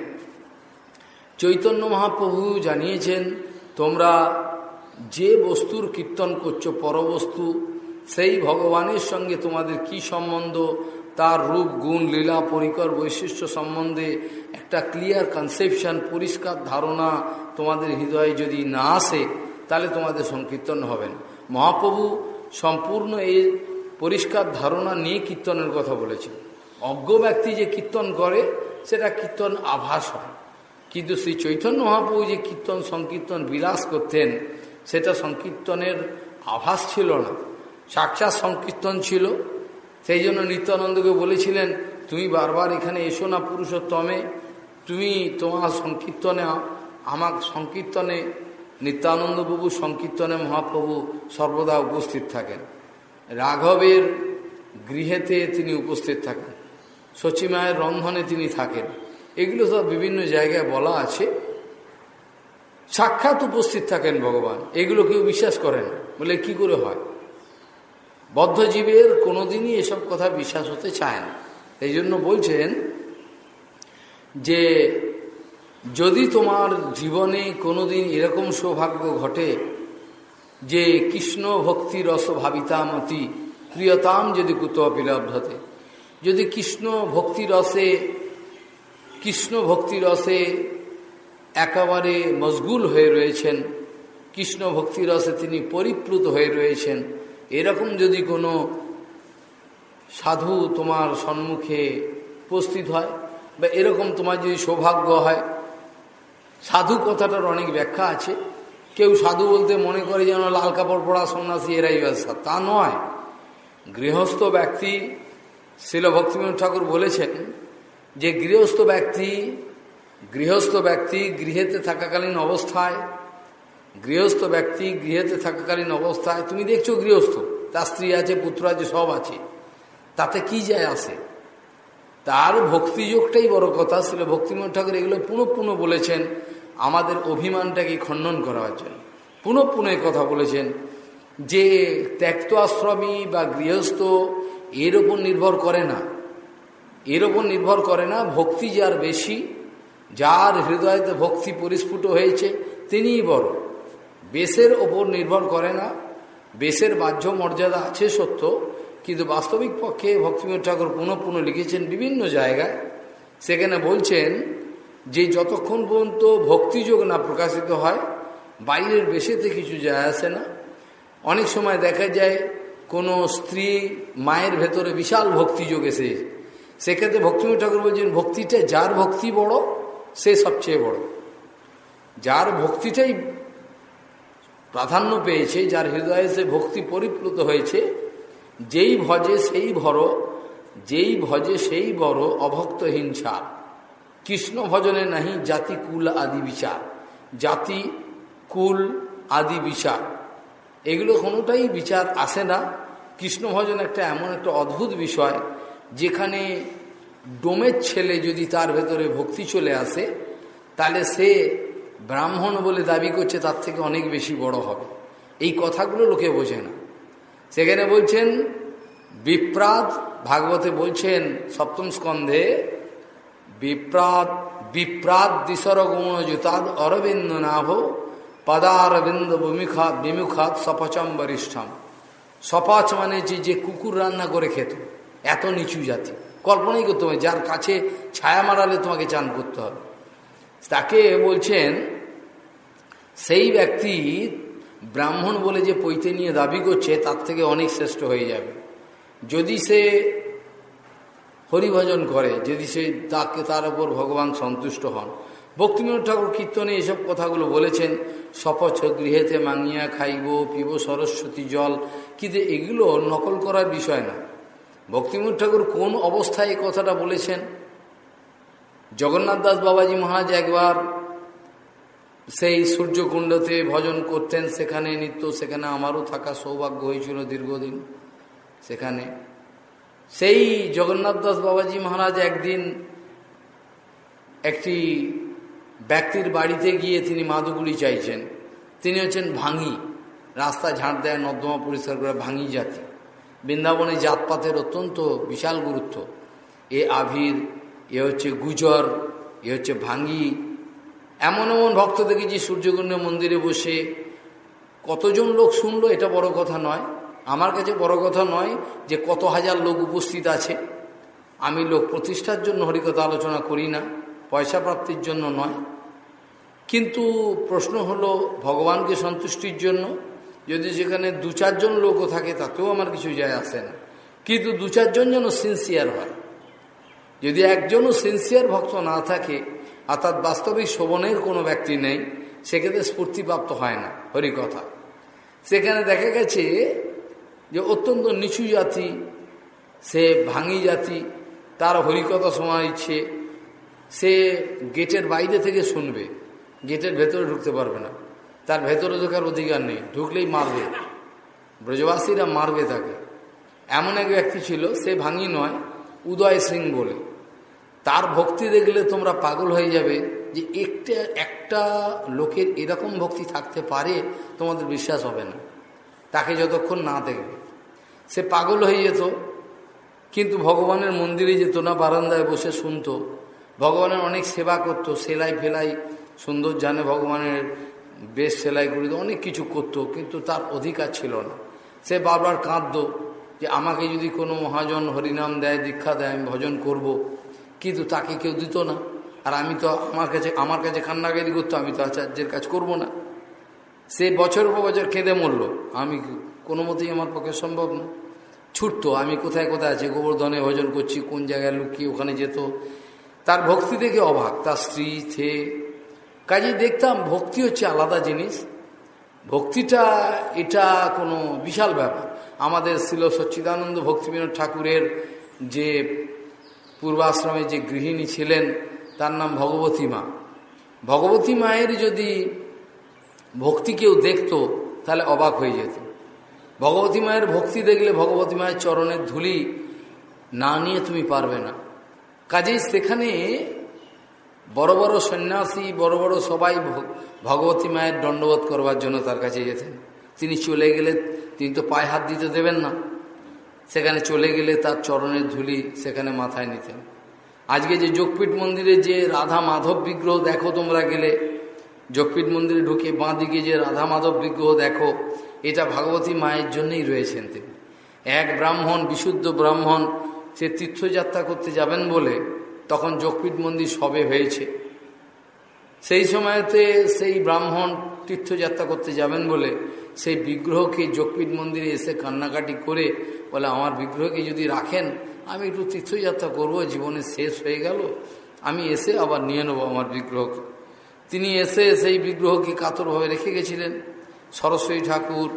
চৈতন্য মহাপ্রভু জানিয়েছেন তোমরা যে বস্তুর কীর্তন করছ, পরবস্তু, সেই ভগবানের সঙ্গে তোমাদের কি সম্বন্ধ? তার রূপ, গুণ, লীলা, পরিকর, বৈশিষ্ট্য সম্বন্ধে একটা ক্লিয়ার কনসেপশন পরিষ্কার ধারণা তোমাদের হৃদয়ে যদি না আসে, তাহলে তোমাদের সংকীর্তন হবেন মহাপ্রভু সম্পূর্ণ এই পরিষ্কার ধারণা নিয়ে কীর্তনের কথা বলেছেন। অজ্ঞ ব্যক্তি যে কীর্তন করে, সেটা কীর্তন আভাস হয়। কিন্তু শ্রী চৈতন্য মহাপ্রভু যে কীর্তন, সংকীর্তন বিলাস করতেন, সেটা সংকীর্তনের আভাস ছিল না। সাক্ষাৎ সংকীর্তন ছিল। সেই জন্য নিত্যানন্দকে বলেছিলেন, তুমি বারবার এখানে এসো না পুরুষোত্তমে। তুমি তোমার সংকীর্তনে, আমার সংকীর্তনে নিত্যানন্দবাবু সংকীর্তনে মহাপ্রভু সর্বদা উপস্থিত থাকেন। রাঘবের গৃহেতে তিনি উপস্থিত থাকেন। সচিমায়ের রন্ধনে তিনি থাকেন। এগুলো সব বিভিন্ন জায়গায় বলা আছে। সাক্ষাৎ উপস্থিত থাকেন ভগবান। এগুলো কেউ বিশ্বাস করেন বলে কি করে হয়? বদ্ধজীবের কোনোদিনই এসব কথা বিশ্বাস হতে চায় না। এই জন্য বলছেন যে, যদি তোমার জীবনে কোনোদিন এরকম সৌভাগ্য ঘটে যে কৃষ্ণ ভক্তি রস ভাবিতামতি প্রিয়তাম যদি কুতপি লব্ধতে যদি কৃষ্ণ ভক্তি রসে কৃষ্ণ ভক্তি রসে একেবারে মশগুল হয়ে রয়েছেন। কৃষ্ণ ভক্তি রসে তিনি পরিপ্লুত হয়ে রয়েছেন। এরকম যদি কোনো সাধু তোমার সম্মুখে উপস্থিত হয় বা এরকম তোমার যদি সৌভাগ্য হয়, সাধু কথাটার অনেক ব্যাখ্যা আছে। কেউ সাধু বলতে মনে করে যেন লাল কাপড় পড়া সন্ন্যাসী, এরাই ব্যবসা তা নয়। গৃহস্থ ব্যক্তি শিল ভক্তিবিনোদ ঠাকুর বলেছেন যে গৃহস্থ ব্যক্তি গৃহস্থ ব্যক্তি গৃহেতে থাকাকালীন অবস্থায়, গৃহস্থ ব্যক্তি গৃহেতে থাকাকালীন অবস্থায়, তুমি দেখছ গৃহস্থ, তার স্ত্রী আছে, পুত্র আছে, সব আছে। তাতে কি যায় আসে? তার ভক্তিযোগটাই বড় কথা ছিল ভক্তিমোহন ঠাকুর এগুলো পুনঃ পুনঃ বলেছেন, আমাদের অভিমানটাকে খণ্ডন করার জন্য। পুনঃ পুনঃ কথা বলেছেন যে ত্যক্ত আশ্রমী বা গৃহস্থ এর ওপর নির্ভর করে না। এর ওপর নির্ভর করে না, ভক্তি যার বেশি, যার হৃদয়তে ভক্তি পরিস্ফুট হয়েছে, তিনিই বড়। বেশের ওপর নির্ভর করে না, বেশের বাহ্য মর্যাদা আছে সত্য, কিন্তু বাস্তবিক পক্ষে ভক্তিবিনোদ ঠাকুর পুনঃ পুনঃ লিখেছেন বিভিন্ন জায়গায়। সেখানে বলছেন যে যতক্ষণ পর্যন্ত ভক্তিযোগ না প্রকাশিত হয়, বাইরের বেশেতে কিছু যায় আসে না। অনেক সময় দেখা যায় কোনো স্ত্রী মায়ের ভেতরে বিশাল ভক্তিযোগ এসে সেক্ষেত্রে ভক্তিবিনোদ ঠাকুর বলছেন, ভক্তিটা যার ভক্তি বড়, সে সবচেয়ে বড়। যার ভক্তিটাই প্রাধান্য পেয়েছে, যার হৃদয়ে সে ভক্তি পরিপ্লুত হয়েছে, যেই ভজে সেই ভর, যেই ভজে সেই বড় অভক্ত হিংসা। কৃষ্ণ ভজনে নাহি জাতি কুল আদি বিচার, জাতি কুল আদি বিচার। এগুলো কোনোটাই বিচার আসে না। কৃষ্ণ ভজন একটা এমন একটা অদ্ভুত বিষয় যেখানে ডোমের ছেলে যদি তার ভেতরে ভক্তি চলে আসে, তাহলে সে ব্রাহ্মণ বলে দাবি করছে, তার থেকে অনেক বেশি বড় হবে। এই কথাগুলো লোকে বোঝে না। সেখানে বলছেন, বিপ্রাত ভাগবতে বলছেন, সপ্তম স্কন্ধে, বিপ্রাত বিপ্রাত দিশর গৌণ জুতাদ অরবিন্দ নাভ, পদারবিন্দ বিমুখাত বিমুখাত সপচম বরিষ্ঠম সপাচ মানে যে কুকুর রান্না করে খেত। এত নিচু জাতি। কল্পনাই করতে হবে, যার কাছে ছায়া মারালে তোমাকে চান করতে হবে। তাকে বলছেন, সেই ব্যক্তি ব্রাহ্মণ বলে যে পৈতে নিয়ে দাবি করছে, তার থেকে অনেক শ্রেষ্ঠ হয়ে যাবে। যদি সে হরিভজন করে, যদি সে তাকে তার উপর ভগবান সন্তুষ্ট হন। ভক্তিবিনোদ ঠাকুর কীর্তনে এসব কথাগুলো বলেছেন সপছ গৃহেতে মাঙিয়া খাইব, পিব সরস্বতী জল। কিন্তু এগুলো নকল করার বিষয় না। ভক্তিবিনোদ ঠাকুর কোন অবস্থায় এই কথাটা বলেছেন? জগন্নাথ দাস বাবাজি মহারাজ একবার সেই সূর্যকুণ্ডতে ভজন করতেন, সেখানে নিত্য, সেখানে আমারও থাকা সৌভাগ্য হয়েছিল দীর্ঘদিন সেখানে। সেই জগন্নাথ দাস বাবাজি মহারাজ একদিন একটি ব্যক্তির বাড়িতে গিয়ে তিনি মাদুগুলি চাইছেন। তিনি হচ্ছেন ভাঙি, রাস্তা ঝাঁট দেয় নর্দমা পরিষ্কার করে, ভাঙি জাতি। বৃন্দাবনে জাতপাতের অত্যন্ত বিশাল গুরুত্ব। এ আভির, এ হচ্ছে গুজর, এ হচ্ছে ভাঙ্গি। এমন এমন ভক্ত দেখেছি সূর্যকুণ্ড মন্দিরে বসে। কতজন লোক শুনলো এটা বড় কথা নয়। আমার কাছে বড় কথা নয় যে কত হাজার লোক উপস্থিত আছে। আমি লোক প্রতিষ্ঠার জন্য হরিকথা আলোচনা করি না, পয়সা প্রাপ্তির জন্য নয়। কিন্তু প্রশ্ন হলো, ভগবানকে সন্তুষ্টির জন্য যদি সেখানে দু চারজন লোকও থাকে, তাতেও আমার কিছু যায় আসে না। কিন্তু দু চারজন যেন সিনসিয়ার হয়। যদি একজনও সিনসিয়ার ভক্ত না থাকে, অর্থাৎ বাস্তবিক শোভনের কোনো ব্যক্তি নেই, সেক্ষেত্রে স্ফূর্তিপ্রাপ্ত হয় না হরিকথা সেখানে দেখা গেছে যে অত্যন্ত নিচু জাতি, সে ভাঙি জাতি, তার হরিকথা শোনার ইচ্ছে, সে গেটের বাইরে থেকে শুনবে, গেটের ভেতরে ঢুকতে পারবে না। তার ভেতরে ঢোকার অধিকার নেই, ঢুকলেই মারবে। ব্রজবাসীরা মারবে তাকে। এমন এক ব্যক্তি ছিল, সে ভাঙি নয়, উদয় সিং বলে। তার ভক্তি দেখলে তোমরা পাগল হয়ে যাবে যে একটা একটা লোকের এরকম ভক্তি থাকতে পারে, তোমাদের বিশ্বাস হবে না। তাকে যতক্ষণ না দেখবে। সে পাগল হয়ে যেত, কিন্তু ভগবানের মন্দিরে যেত না, বারান্দায় বসে শুনতো। ভগবানের অনেক সেবা করতো সেলাই ফেলাই সুন্দর জানে ভগবানের বেশ সেলাই করিত অনেক কিছু করত, কিন্তু তার অধিকার ছিল না। সে বারবার কাঁদত যে আমাকে যদি কোনো মহাজন হরিনাম দেয়, দীক্ষা দেয়, আমি ভজন করব। কিন্তু তাকে কেউ দিত না। আর আমি তো আমার কাছে আমার কাছে কান্নাকারি করতো, আমি তো আচার্যের কাজ করব না। সে বছর পর বছর কেঁদে মরল। আমি কোনো মতেই আমার পক্ষে সম্ভব না। ছুটতো, আমি কোথায় কোথায় আছি, গোবর্ধনে ভজন করছি, কোন জায়গায় লুকিয়ে ওখানে যেত। তার ভক্তি দেখে অভাব তার স্ত্রী থে কাজেই দেখতাম ভক্তি হচ্ছে আলাদা জিনিস। ভক্তিটা, এটা কোনো বিশাল ব্যাপার। আমাদের ছিল সচ্চিদানন্দ ভক্তিবিনোদ ঠাকুরের যে পূর্বাশ্রমে যে গৃহিণী ছিলেন, তার নাম ভগবতী মা। ভগবতী মায়ের যদি ভক্তি কেউ দেখত, তাহলে অবাক হয়ে যেত। ভগবতী মায়ের ভক্তি দেখলে ভগবতী মায়ের চরণের ধুলি না নিয়ে তুমি পারবে না। কাজেই সেখানে বড় বড় সন্ন্যাসী, বড় বড় সবাই ভগবতী মায়ের দণ্ডবোধ করবার জন্য তার কাছে যেতেন। তিনি চলে গেলে তিনি তো পায়ে হাত দিতে দেবেন না। সেখানে চলে গেলে তার চরণের ধুলি সেখানে মাথায় নিতেন। আজকে যে যোগপীঠ মন্দিরে যে রাধা মাধব বিগ্রহ দেখো তোমরা গেলে যোগপীঠ মন্দিরে ঢুকে বাঁ দিকে যে রাধা মাধব বিগ্রহ দেখো, এটা ভাগবতী মায়ের জন্যই রয়েছেন তিনি। এক ব্রাহ্মণ, বিশুদ্ধ ব্রাহ্মণ, সে তীর্থযাত্রা করতে যাবেন বলে তখন যোগপীঠ মন্দির সবে হয়েছে। সেই সময়তে সেই ব্রাহ্মণ তীর্থযাত্রা করতে যাবেন বলে সেই বিগ্রহকে যোগপীঠ মন্দিরে এসে কান্নাকাটি করে বলে, আমার বিগ্রহকে যদি রাখেন, আমি একটু তীর্থযাত্রা করব, জীবনে শেষ হয়ে গেল, আমি এসে আবার নিয়ে নেব আমার বিগ্রহকে। তিনি এসে সেই বিগ্রহকে কাতরভাবে রেখে গেছিলেন। সরস্বতী ঠাকুর,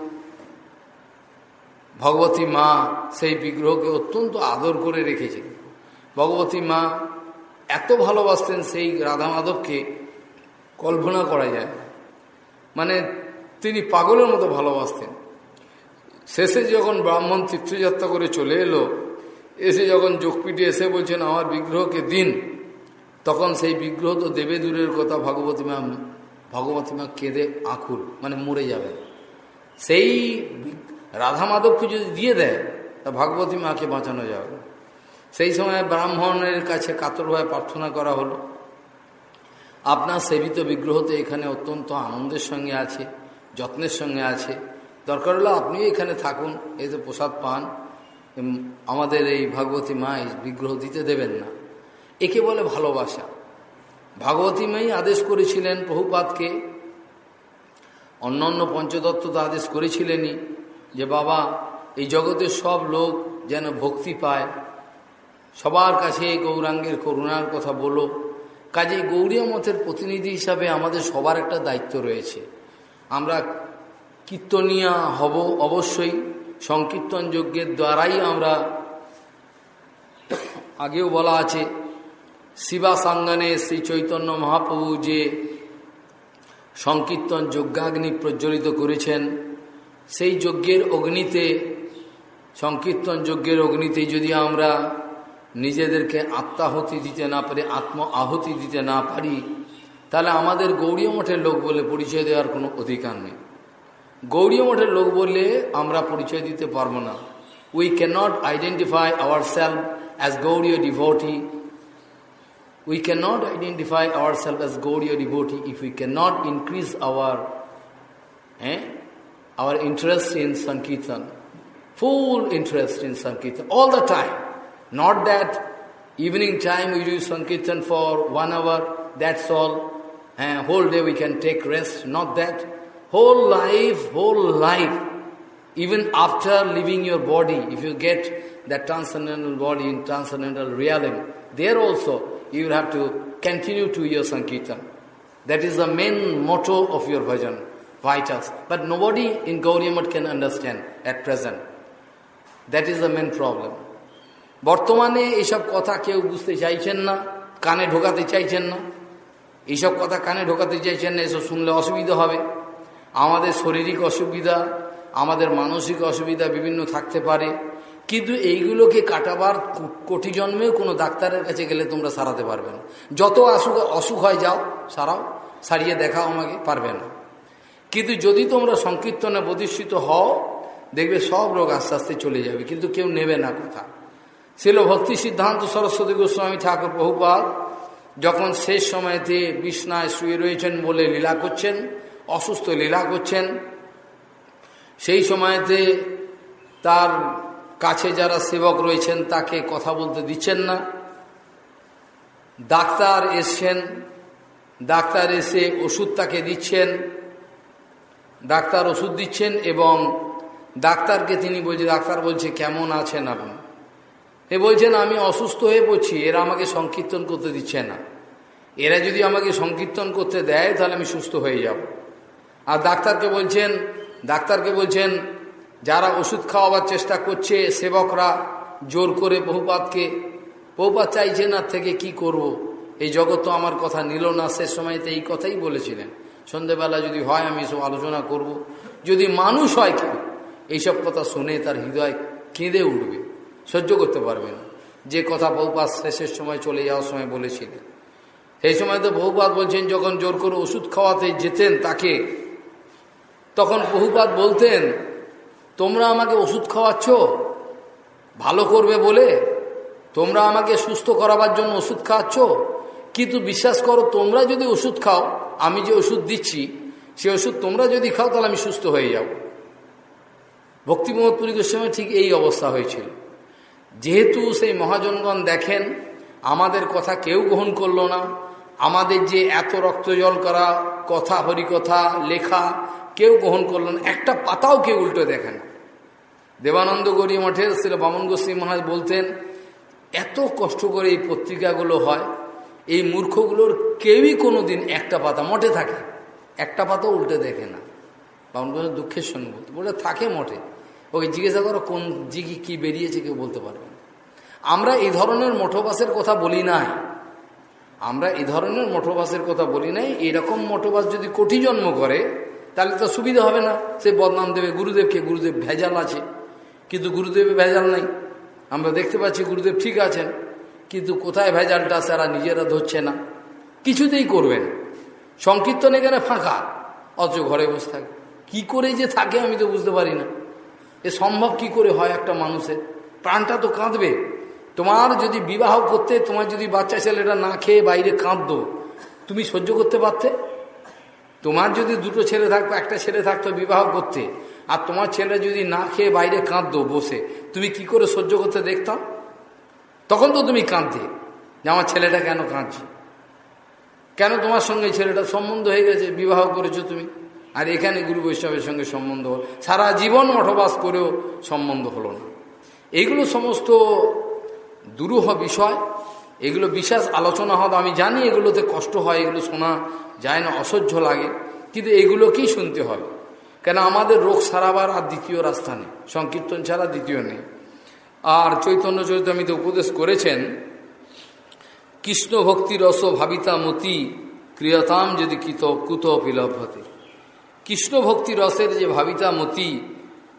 ভগবতী মা সেই বিগ্রহকে অত্যন্ত আদর করে রেখেছিলেন। ভগবতী মা এত ভালোবাসতেন সেই রাধা মাধবকে কল্পনা করা যায় মানে তিনি পাগলের মতো ভালোবাসতেন। শেষে যখন ব্রাহ্মণ তীর্থযাত্রা করে চলে এলো, এসে যখন যোগপীঠে এসে বলছেন, আমার বিগ্রহকে দিন। তখন সেই বিগ্রহ তো দেবে দূরের কথা ভগবতী মা ভগবতী মা কেঁদে আঁকুল মানে মরে যাবে সেই রাধা মাধবকে যদি দিয়ে দেয়, তা ভগবতী মাকে বাঁচানো যাবে সেই সময় ব্রাহ্মণের কাছে কাতরভাবে প্রার্থনা করা হলো। আপনার সেবিত বিগ্রহ তো এখানে অত্যন্ত আনন্দের সঙ্গে আছে, যত্নের সঙ্গে আছে। দরকার হলো আপনিও এখানে থাকুন এতে প্রসাদ পান। আমাদের এই ভাগবতী মা এই বিগ্রহ দিতে দেবেন না। একে বলে ভালোবাসা। ভাগবতী মাই আদেশ করেছিলেন বহুপাতকে অন্য অন্য পঞ্চদত্ত তো আদেশ করেছিলেনই, যে বাবা, এই জগতের সব লোক যেন ভক্তি পায় সবার কাছে গৌরাঙ্গের করুণার কথা বলো। কাজে গৌরীয় মতের প্রতিনিধি হিসাবে আমাদের সবার একটা দায়িত্ব রয়েছে। আমরা কীর্তনিয়া হব অবশ্যই, সংকীর্তন যজ্ঞের দ্বারাই আমরা আগেও বলা আছে শিবা সাঙ্গানে শ্রী চৈতন্য মহাপ্রভু যে সংকীর্তন যজ্ঞাগ্নি প্রজ্বলিত করেছেন, সেই যজ্ঞের অগ্নিতে, সংকীর্তন যজ্ঞের অগ্নিতে যদি আমরা নিজেদেরকে আত্মাহতি দিতে না পারি আত্ম আহতি দিতে না পারি, তাহলে আমাদের গৌরীয় মঠের লোক বলে পরিচয় দেওয়ার কোনো অধিকার নেই। গৌরীয় মঠের লোক বললে আমরা পরিচয় দিতে পারব না। We can not identify our self as Gaudiya devotee we can not identify our self as Gaudiya devotee if we can not increase our হ্যাঁ our interest in sankirtan full interest in sankirtan all the time Not that evening time we do Sankirtan for one hour, that's all. And whole day we can take rest, not that. Whole life, whole life, even after leaving your body, if you get that transcendental body in transcendental realm, there also you will have to continue to your Sankirtan. That is the main motto of your bhajan, vitals. But nobody in Gauriamat can understand at present. That is the main problem. বর্তমানে এইসব কথা কেউ বুঝতে চাইছেন না, কানে ঢোকাতে চাইছেন না। এইসব কথা কানে ঢোকাতে চাইছেন না, এসব শুনলে অসুবিধা হবে। আমাদের শারীরিক অসুবিধা, আমাদের মানসিক অসুবিধা বিভিন্ন থাকতে পারে। কিন্তু এইগুলোকে কাটাবার কোটি জন্মেও কোনো ডাক্তারের কাছে গেলে তোমরা সারাতে পারবে না। যত অসুখ অসুখ হয় যাও, সারাও, সারিয়ে দেখাও আমাকে, পারবে না। কিন্তু যদি তোমরা সংকীর্তনে প্রতিষ্ঠিত হও, দেখবে সব রোগ আস্তে আস্তে চলে যাবে, কিন্তু কেউ নেবে না কথা। ছিল ভক্তি সিদ্ধান্ত সরস্বতী গোস্বামী ঠাকুর বহুপাত যখন শেষ সময়তে বিষ্ণায় শুয়ে রয়েছেন বলে লীলা করছেন, অসুস্থ লীলা করছেন, সেই সময়তে তার কাছে যারা সেবক রয়েছেন তাকে কথা বলতে দিচ্ছেন না। ডাক্তার এসছেন, ডাক্তার এসে ওষুধ তাকে দিচ্ছেন, ডাক্তার ওষুধ দিচ্ছেন এবং ডাক্তারকে তিনি বলছে, ডাক্তার বলছে, কেমন আছেন আপনি? এ বলছেন, আমি অসুস্থ হয়ে পড়ছি, এরা আমাকে সংকীর্তন করতে দিচ্ছে না এরা যদি আমাকে সংকীর্তন করতে দেয়, তাহলে আমি সুস্থ হয়ে যাব আর ডাক্তারকে বলছেন ডাক্তারকে বলছেন, যারা ওষুধ খাওয়াবার চেষ্টা করছে, সেবকরা জোর করে বহুপাতকে, বহুপাত চাইছে না থেকে কি করব। এই জগৎ তো আমার কথা নিল না শেষ সময়তে এই কথাই বলেছিলেন সন্ধেবেলা যদি হয়, আমি এসব আলোচনা করব। যদি মানুষ হয় কেউ, এইসব কথা শুনে তার হৃদয় কেঁদে উঠবে সহ্য করতে পারবে না। যে কথা বহুপাত শেষের সময় চলে যাওয়ার সময় বলেছিলেন সেই সময় তো বহুপাত বলছেন, যখন জোর করে ওষুধ খাওয়াতে যেতেন তাকে, তখন বহুপাত বলতেন, তোমরা আমাকে ওষুধ খাওয়াচ্ছ? ভালো করবে বলে? তোমরা আমাকে সুস্থ করাবার জন্য ওষুধ খাওয়াচ্ছ? কিন্তু বিশ্বাস করো, তোমরা যদি ওষুধ খাও, আমি যে ওষুধ দিচ্ছি, সে ওষুধ তোমরা যদি খাও, তাহলে আমি সুস্থ হয়ে যাব। ভক্তিমোহৎপুরী গোস্বামী ঠিক এই অবস্থা হয়েছিল। যেহেতু সেই মহাজনগণ দেখেন, আমাদের কথা কেউ গ্রহণ করল না, আমাদের যে এত রক্ত জল করা কথা, হরিকথা, লেখা কেউ গ্রহণ করল না, একটা পাতাও কেউ উল্টো দেখে না। দেবানন্দ গৌরী মঠে শ্রী বামন গোস্বী মহারাজ বলতেন, এত কষ্ট করে এই পত্রিকাগুলো হয়, এই মূর্খগুলোর কেউই কোনো দিন একটা পাতা মঠে থাকে, একটা পাতাও উল্টে দেখে না। বামন গোস্বামী দুঃখের সঙ্গে বলতে বলে থাকে মঠে। ওকে জিজ্ঞাসা করো, কোন জিগি কি বেরিয়েছে কেউ বলতে পারবে আমরা এই ধরনের মঠবাসের কথা বলি নাই। আমরা এই ধরনের মঠবাসের কথা বলি নাই। এরকম মঠবাস যদি কোটি জন্ম করে, তাহলে তো সুবিধা হবে না। সে বদনাম দেবে গুরুদেবকে, গুরুদেব ভেজাল আছে। কিন্তু গুরুদেবের ভেজাল নাই। আমরা দেখতে পাচ্ছি গুরুদেব ঠিক আছেন, কিন্তু কোথায় ভেজালটা তারা নিজেরা ধরছে না। কিছুতেই করবেন সংকীর্তন এখানে ফাঁকা, অথচ ঘরে বসে থাকে। কী করে যে থাকে আমি তো বুঝতে পারি না। এ সম্ভব কি করে হয় একটা মানুষের? প্রাণটা তো কাঁদবে। তোমার যদি বিবাহ করতে, তোমার যদি বাচ্চা ছেলেটা না খেয়ে বাইরে কাঁদতো, তুমি সহ্য করতে পারতে? তোমার যদি দুটো ছেলে থাকতো, একটা ছেলে থাকতো বিবাহ করতে, আর তোমার ছেলে যদি না খেয়ে বাইরে কাঁদতো বসে, তুমি কি করে সহ্য করতে দেখতাম? তখন তো তুমি কাঁদতে, যে আমার ছেলেটা কেন কাঁদছে? কেন তোমার সঙ্গে ছেলেটা সম্বন্ধ হয়ে গেছে, বিবাহ করেছ তুমি? আর এখানে গুরু বৈষ্ণবের সঙ্গে সম্বন্ধ সারা জীবন মঠবাস করেও সম্বন্ধ হলো না। এগুলো সমস্ত দুরূহ বিষয়, এগুলো বিশেষ আলোচনা হবে। আমি জানি এগুলোতে কষ্ট হয়, এগুলো শোনা যায় না, অসহ্য লাগে, কিন্তু এগুলোকেই শুনতে হবে। কেন আমাদের রোগ সারাবার আর দ্বিতীয় রাস্তা নেই, সংকীর্তন ছাড়া দ্বিতীয় নেই। আর চৈতন্য চরিতামিতে উপদেশ করেছেন কৃষ্ণ ভক্তি রস ভাবিতা মতি ক্রিয়তাম যদি কৃত কুত বিলভ্যতে কৃষ্ণ ভক্তি রসের যে ভাবিতা মতি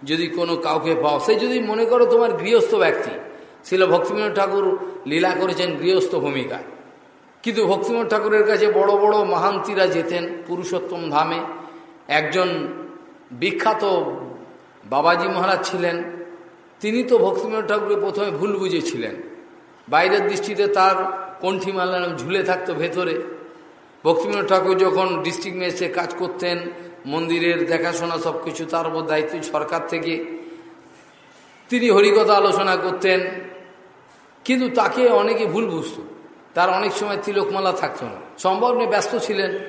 যদি কোনো কাউকে পাও, সে যদি মনে করো তোমার গৃহস্থ ব্যক্তি ছিল ভক্তিবিনোদ ঠাকুর লীলা করেছেন গৃহস্থ ভূমিকায়। কিন্তু ভক্তিবিনোদ ঠাকুরের কাছে বড় বড় মহান্তিরা যেতেন পুরুষোত্তম ধামে। একজন বিখ্যাত বাবাজি মহারাজ ছিলেন। তিনি তো ভক্তিবিনোদ ঠাকুরের প্রথমে ভুল বুঝেছিলেন। বাইরের দৃষ্টিতে তার কণ্ঠিমালা ঝুলে থাকতো ভেতরে। ভক্তিবিনোদ ঠাকুর যখন ডিস্ট্রিক্ট মেসে কাজ করতেন, মন্দিরের দেখাশোনা সব কিছু তার উপর দায়িত্ব সরকার থেকে। তিনি হরিকথা আলোচনা করতেন। কিন্তু তাকে অনেকে ভুল বুঝত। তার অনেক সময় তিলকমালা থাকতো না। সম্ভব নেই ব্যস্ত ছিলেন।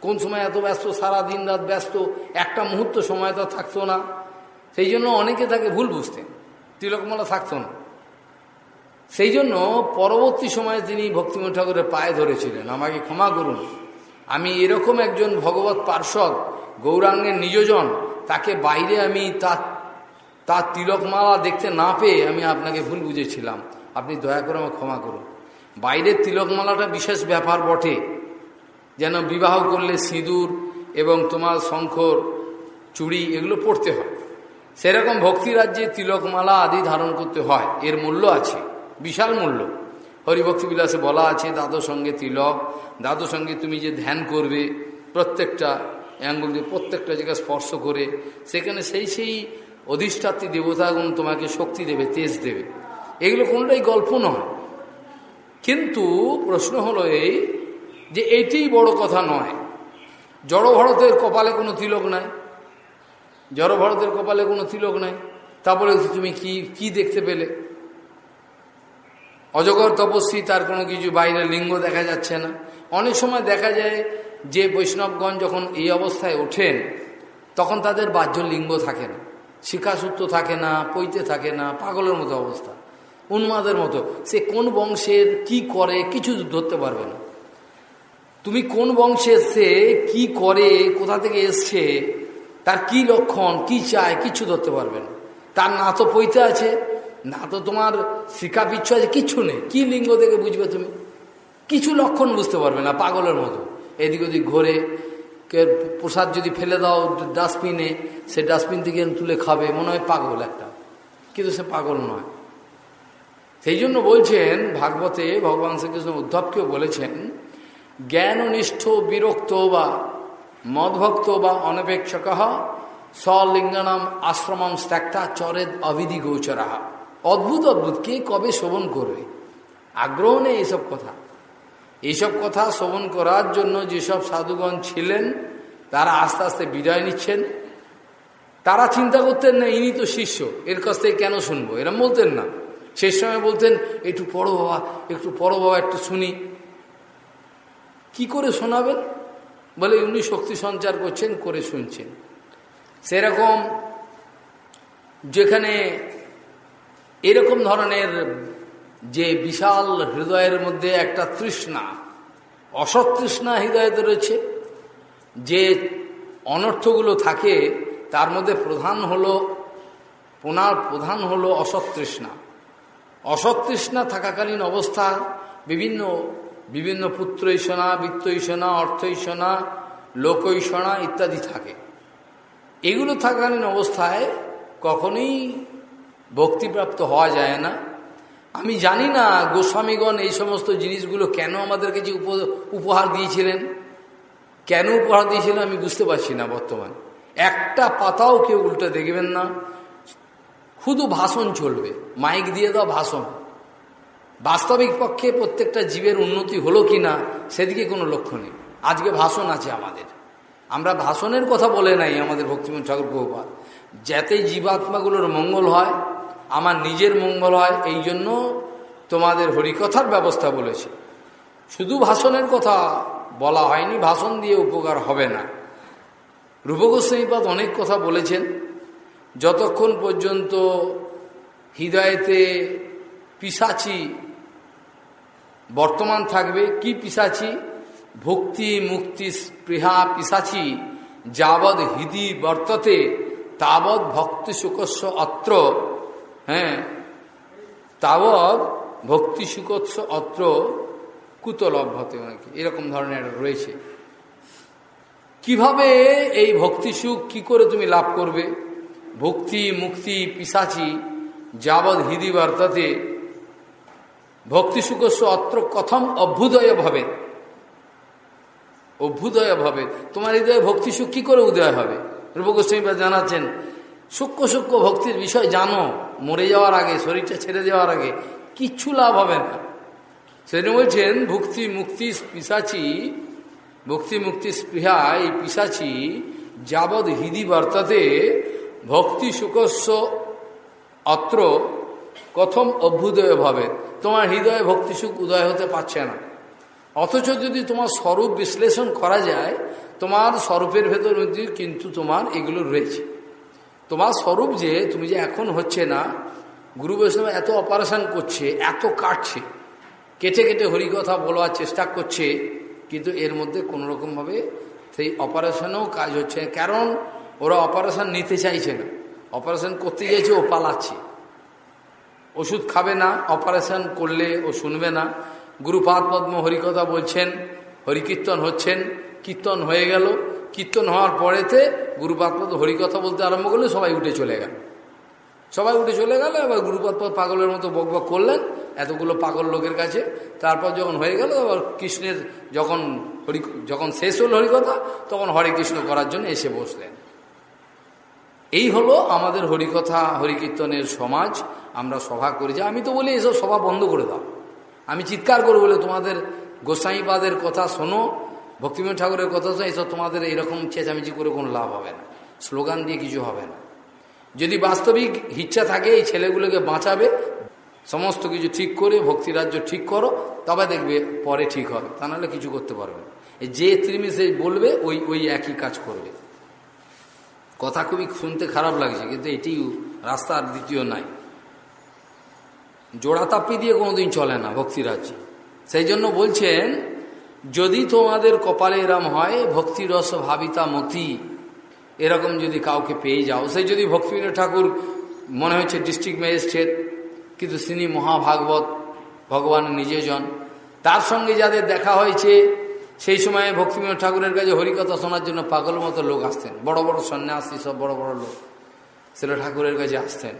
কোন সময় এত ব্যস্ত, সারা দিন রাত ব্যস্ত, একটা মুহূর্ত সময় তো থাকতো না। সেই জন্য অনেকে তাকে ভুল বুঝতেন। তিলকমালা থাকতো না। সেই জন্য পরবর্তী সময়ে তিনি ভক্তিমোহন ঠাকুরের পায়ে ধরেছিলেন। আমাকে ক্ষমা করুন। আমি এরকম একজন ভগবত পার্ষদ গৌরাঙ্গের নিজজন তাকে বাইরে আমি তার তার তিলকমালা দেখতে না পেয়ে আমি আপনাকে ভুল বুঝেছিলাম। আপনি দয়া করে আমাকে ক্ষমা করুন। বাইরের তিলকমালাটা বিশেষ ব্যাপার বটে। যেন বিবাহ করলে সিঁদুর এবং তোমার শঙ্খর চুড়ি এগুলো পড়তে হয়। সেরকম ভক্তিরাজ্যে তিলকমালা আদি ধারণ করতে হয়। এর মূল্য আছে, বিশাল মূল্য। হরিভক্তি বিলাসে বলা আছে দাদু সঙ্গে তিলক দাদু সঙ্গে তুমি যে ধ্যান করবে, প্রত্যেকটা অ্যাঙ্গুল দিয়ে প্রত্যেকটা জায়গায় স্পর্শ করে, সেখানে সেই সেই অধিষ্ঠাত্রী দেবতাগুণ তোমাকে শক্তি দেবে, তেজ দেবে। এগুলো কোনোটাই গল্প নয়। কিন্তু প্রশ্ন হলো এই যে এইটাই বড় কথা নয়। জড় ভারতের কপালে কোনো তিলক নাই। জড় ভারতের কপালে কোনো তিলক নাই। তারপরে তুমি কি কি দেখতে পেলে? অজগর তপস্বী তার কোনো কিছু বাইরে লিঙ্গ দেখা যাচ্ছে না। অনেক সময় দেখা যায় যে বৈষ্ণবগঞ্জ যখন এই অবস্থায় ওঠেন, তখন তাদের বাহ্য লিঙ্গ থাকে না। শিখাসূত্র থাকে না, পৈতে থাকে না, পাগলের মতো অবস্থা। উন্মাদের মতো। সে কোন বংশের কি করে কিছু ধরতে পারবে না। তুমি কোন বংশে সে কি করে, কোথা থেকে এসছে, তার কি লক্ষণ, কি চায়, কিছু ধরতে পারবে না। তার না তো পৈতে আছে, না তো তোমার শিখা পিচ্ছু আছে কিচ্ছু নেই। কি লিঙ্গ থেকে বুঝবে তুমি? কিছু লক্ষণ বুঝতে পারবে না, পাগলের মতো। এদিক ওদিক ঘোরে প্রসাদ যদি ফেলে দাও ডাস্টবিনে, সে ডাস্টবিন থেকে তুলে খাবে, মনে হয় পাগল একটা। কিন্তু সে পাগল নয়। সেই জন্য বলছেন, ভাগবতে ভগবান শ্রীকৃষ্ণ উদ্ধবকেও বলেছেন, জ্ঞাননিষ্ঠ বিরক্ত বা মদভক্ত বা অনপেক্ষক স্বলিঙ্গনাম আশ্রমম ত্যাক্তা চরেদ অবিধি গোচরাহা অদ্ভুত অদ্ভুত, কে কবে শোভন করবে? আগ্রহ নেই এইসব কথা। এইসব কথা শ্রবণ করার জন্য যেসব সাধুগণ ছিলেন, তারা আস্তে আস্তে বিদায় নিচ্ছেন। তারা চিন্তা করতেন না, ইনি তো শিষ্য, এর কাছ থেকে কেন শুনব? এরম বলতেন না। শেষ সময় বলতেন, একটু পড়ো বাবা, একটু পড়ো বাবা, একটু শুনি। কি করে শোনাবেন? বলে, উনি শক্তি সঞ্চার করছেন, করে শুনছেন। সেরকম যেখানে এরকম ধরনের যে বিশাল হৃদয়ের মধ্যে একটা তৃষ্ণা, অসতৃষ্ণা হৃদয়তে রয়েছে, যে অনর্থগুলো থাকে, তার মধ্যে প্রধান হলো পোনার প্রধান হলো অসতৃষ্ণা। অসতৃষ্ণা থাকাকালীন অবস্থা, বিভিন্ন বিভিন্ন পুত্রৈষণা বিত্তৈষণা অর্থৈষণা লোকৈষণা ইত্যাদি থাকে। এগুলো থাকাকালীন অবস্থায় কখনোই ভক্তিপ্রাপ্ত হওয়া যায় না। আমি জানি না গোস্বামীগণ এই সমস্ত জিনিসগুলো কেন আমাদের কাছে উপহার দিয়েছিলেন। কেন উপহার দিয়েছিলেন আমি বুঝতে পারছি না বর্তমান। একটা পাতাও কেউ উল্টে দেখবেন না। শুধু ভাষণ চলবে। মাইক দিয়ে দাও ভাষণ। বাস্তবিক পক্ষে প্রত্যেকটা জীবের উন্নতি হলো কি না সেদিকে কোনো লক্ষ্য নেই। আজকে ভাষণ আছে আমাদের। আমরা ভাষণের কথা বলে নাই আমাদের ভক্তিমন ঠাকুর গোপাল। যাতে জীবাত্মাগুলোর মঙ্গল হয়, আমার নিজের মঙ্গল হয়, এই জন্য তোমাদের হরিকথার ব্যবস্থা বলেছে। শুধু ভাষণের কথা বলা হয়নি, ভাষণ দিয়ে উপকার হবে না। রূপগোস্বামীপাদ অনেক কথা বলেছেন। যতক্ষণ পর্যন্ত হৃদয়েতে পিসাচি বর্তমান থাকবে, কি পিসাচি? ভক্তি, মুক্তি, স্পৃহা পিসাচি, যাবৎ হৃদি বর্ততে, তাবৎ ভক্তি সুকস্ব অত্র হ্যাঁ তাবৎ ভক্তি সুকস্ব অত্র কুতলভ্যতে অনেকে এরকম ধরনের রয়েছে। কীভাবে এই ভক্তি সুখ, কি করে তুমি লাভ করবে? ভক্তি, মুক্তি, পিসাচি যাবৎ হৃদি বর্ততে ভক্তি সুখস্ব অত্র কথম অভ্যুদয় ভাবে। অভ্যুদয় ভাবে। তোমার হৃদয়ে ভক্তি সুখ কি করে উদয় হবে? রূপগোস্বামী জানাচ্ছেন, সূক্ষ্ম সূক্ষ্ম ভক্তির বিষয় জানো, মরে যাওয়ার আগে, শরীরটা ছেড়ে দেওয়ার আগে, কিচ্ছু লাভ হবে না। সেটা বলছেন, ভক্তি, মুক্তি, পিসাচি, ভক্তি, মুক্তি, স্পৃহা, এই পিসাচি যাবৎ হৃদি বার্তাতে ভক্তি সুখস্ব অত্র কথম অভ্যুদয় ভাবে। তোমার হৃদয়ে ভক্তি সুখ উদয় হতে পারছে না। অথচ যদি তোমার স্বরূপ বিশ্লেষণ করা যায়, তোমার স্বরূপের ভেতর কিন্তু তোমার এগুলো রয়েছে। তোমার স্বরূপ যে, তুমি যে এখন হচ্ছে না, গুরু বৈষ্ণব এত অপারেশন করছে, এত কাটছে, কেটে কেটে হরিকথা বলার চেষ্টা করছে, কিন্তু এর মধ্যে কোনোরকমভাবে সেই অপারেশনেও কাজ হচ্ছে কারণ ওরা অপারেশন নিতে চাইছে না। অপারেশন করতে চাইছে ও পালাচ্ছে। ওষুধ খাবে না, অপারেশন করলে ও শুনবে না। গুরুপাদ পদ্ম হরিকথা বলছেন, হরিকীর্তন হচ্ছেন, কীর্তন হয়ে গেল। কীর্তন হওয়ার পরেতে গুরুপাদ পদ্ম হরিকথা বলতে আরম্ভ করলে সবাই উঠে চলে গেল। সবাই উঠে চলে গেল, এবার গুরুপাদ পাগলের মতো বক বক করলেন, এতগুলো পাগল লোকের কাছে। তারপর যখন হয়ে গেল আবার কৃষ্ণের যখন হরি, যখন শেষ হল হরিকথা, তখন হরে কৃষ্ণ করার জন্য এসে বসলেন। এই হলো আমাদের হরিকথা, হরিকীর্তনের সমাজ। আমরা সভা করি। যে আমি তো বলি, এসব সভা বন্ধ করে দাও। আমি চিৎকার করব বলে তোমাদের গোসাইপাদের কথা শোনো ভক্তিময় ঠাকুরের কথা শোনো এইসব তোমাদের এইরকম চেঁচামেচি করে কোনো লাভ হবে না। স্লোগান দিয়ে কিছু হবে না। যদি বাস্তবিক ইচ্ছা থাকে, এই ছেলেগুলোকে বাঁচাবে, সমস্ত কিছু ঠিক করে ভক্তিরাজ্য ঠিক করো, তবে দেখবে পরে ঠিক হবে, তা নাহলে কিছু করতে পারবে যে ত্রিমিশে বলবে, ওই ওই একই কাজ করবে। কথা খুবই শুনতে খারাপ লাগছে, কিন্তু এটি রাস্তার দ্বিতীয় নাই। জোড়া তাপ্পি দিয়ে কোনোদিন চলে না ভক্তিরাজ্যে সেই জন্য বলছেন, যদি তোমাদের কপালে এরম হয় ভক্তিরস ভাবিতা মতি, এরকম যদি কাউকে পেয়ে যাও, সেই যদি ভক্তিবিনোদ ঠাকুর, মনে হচ্ছে ডিস্ট্রিক্ট ম্যাজিস্ট্রেট, কিন্তু তিনি মহাভাগবত ভগবানের নিজেজন, তার সঙ্গে যাদের দেখা হয়েছে সেই সময়ে ভক্তিবিনোদ ঠাকুরের কাছে হরিকথা শোনার জন্য পাগল মতো লোক আসতেন। বড় বড় সন্ন্যাসী, সব বড় বড় লোক। শিল ঠাকুরের কাছে আসতেন।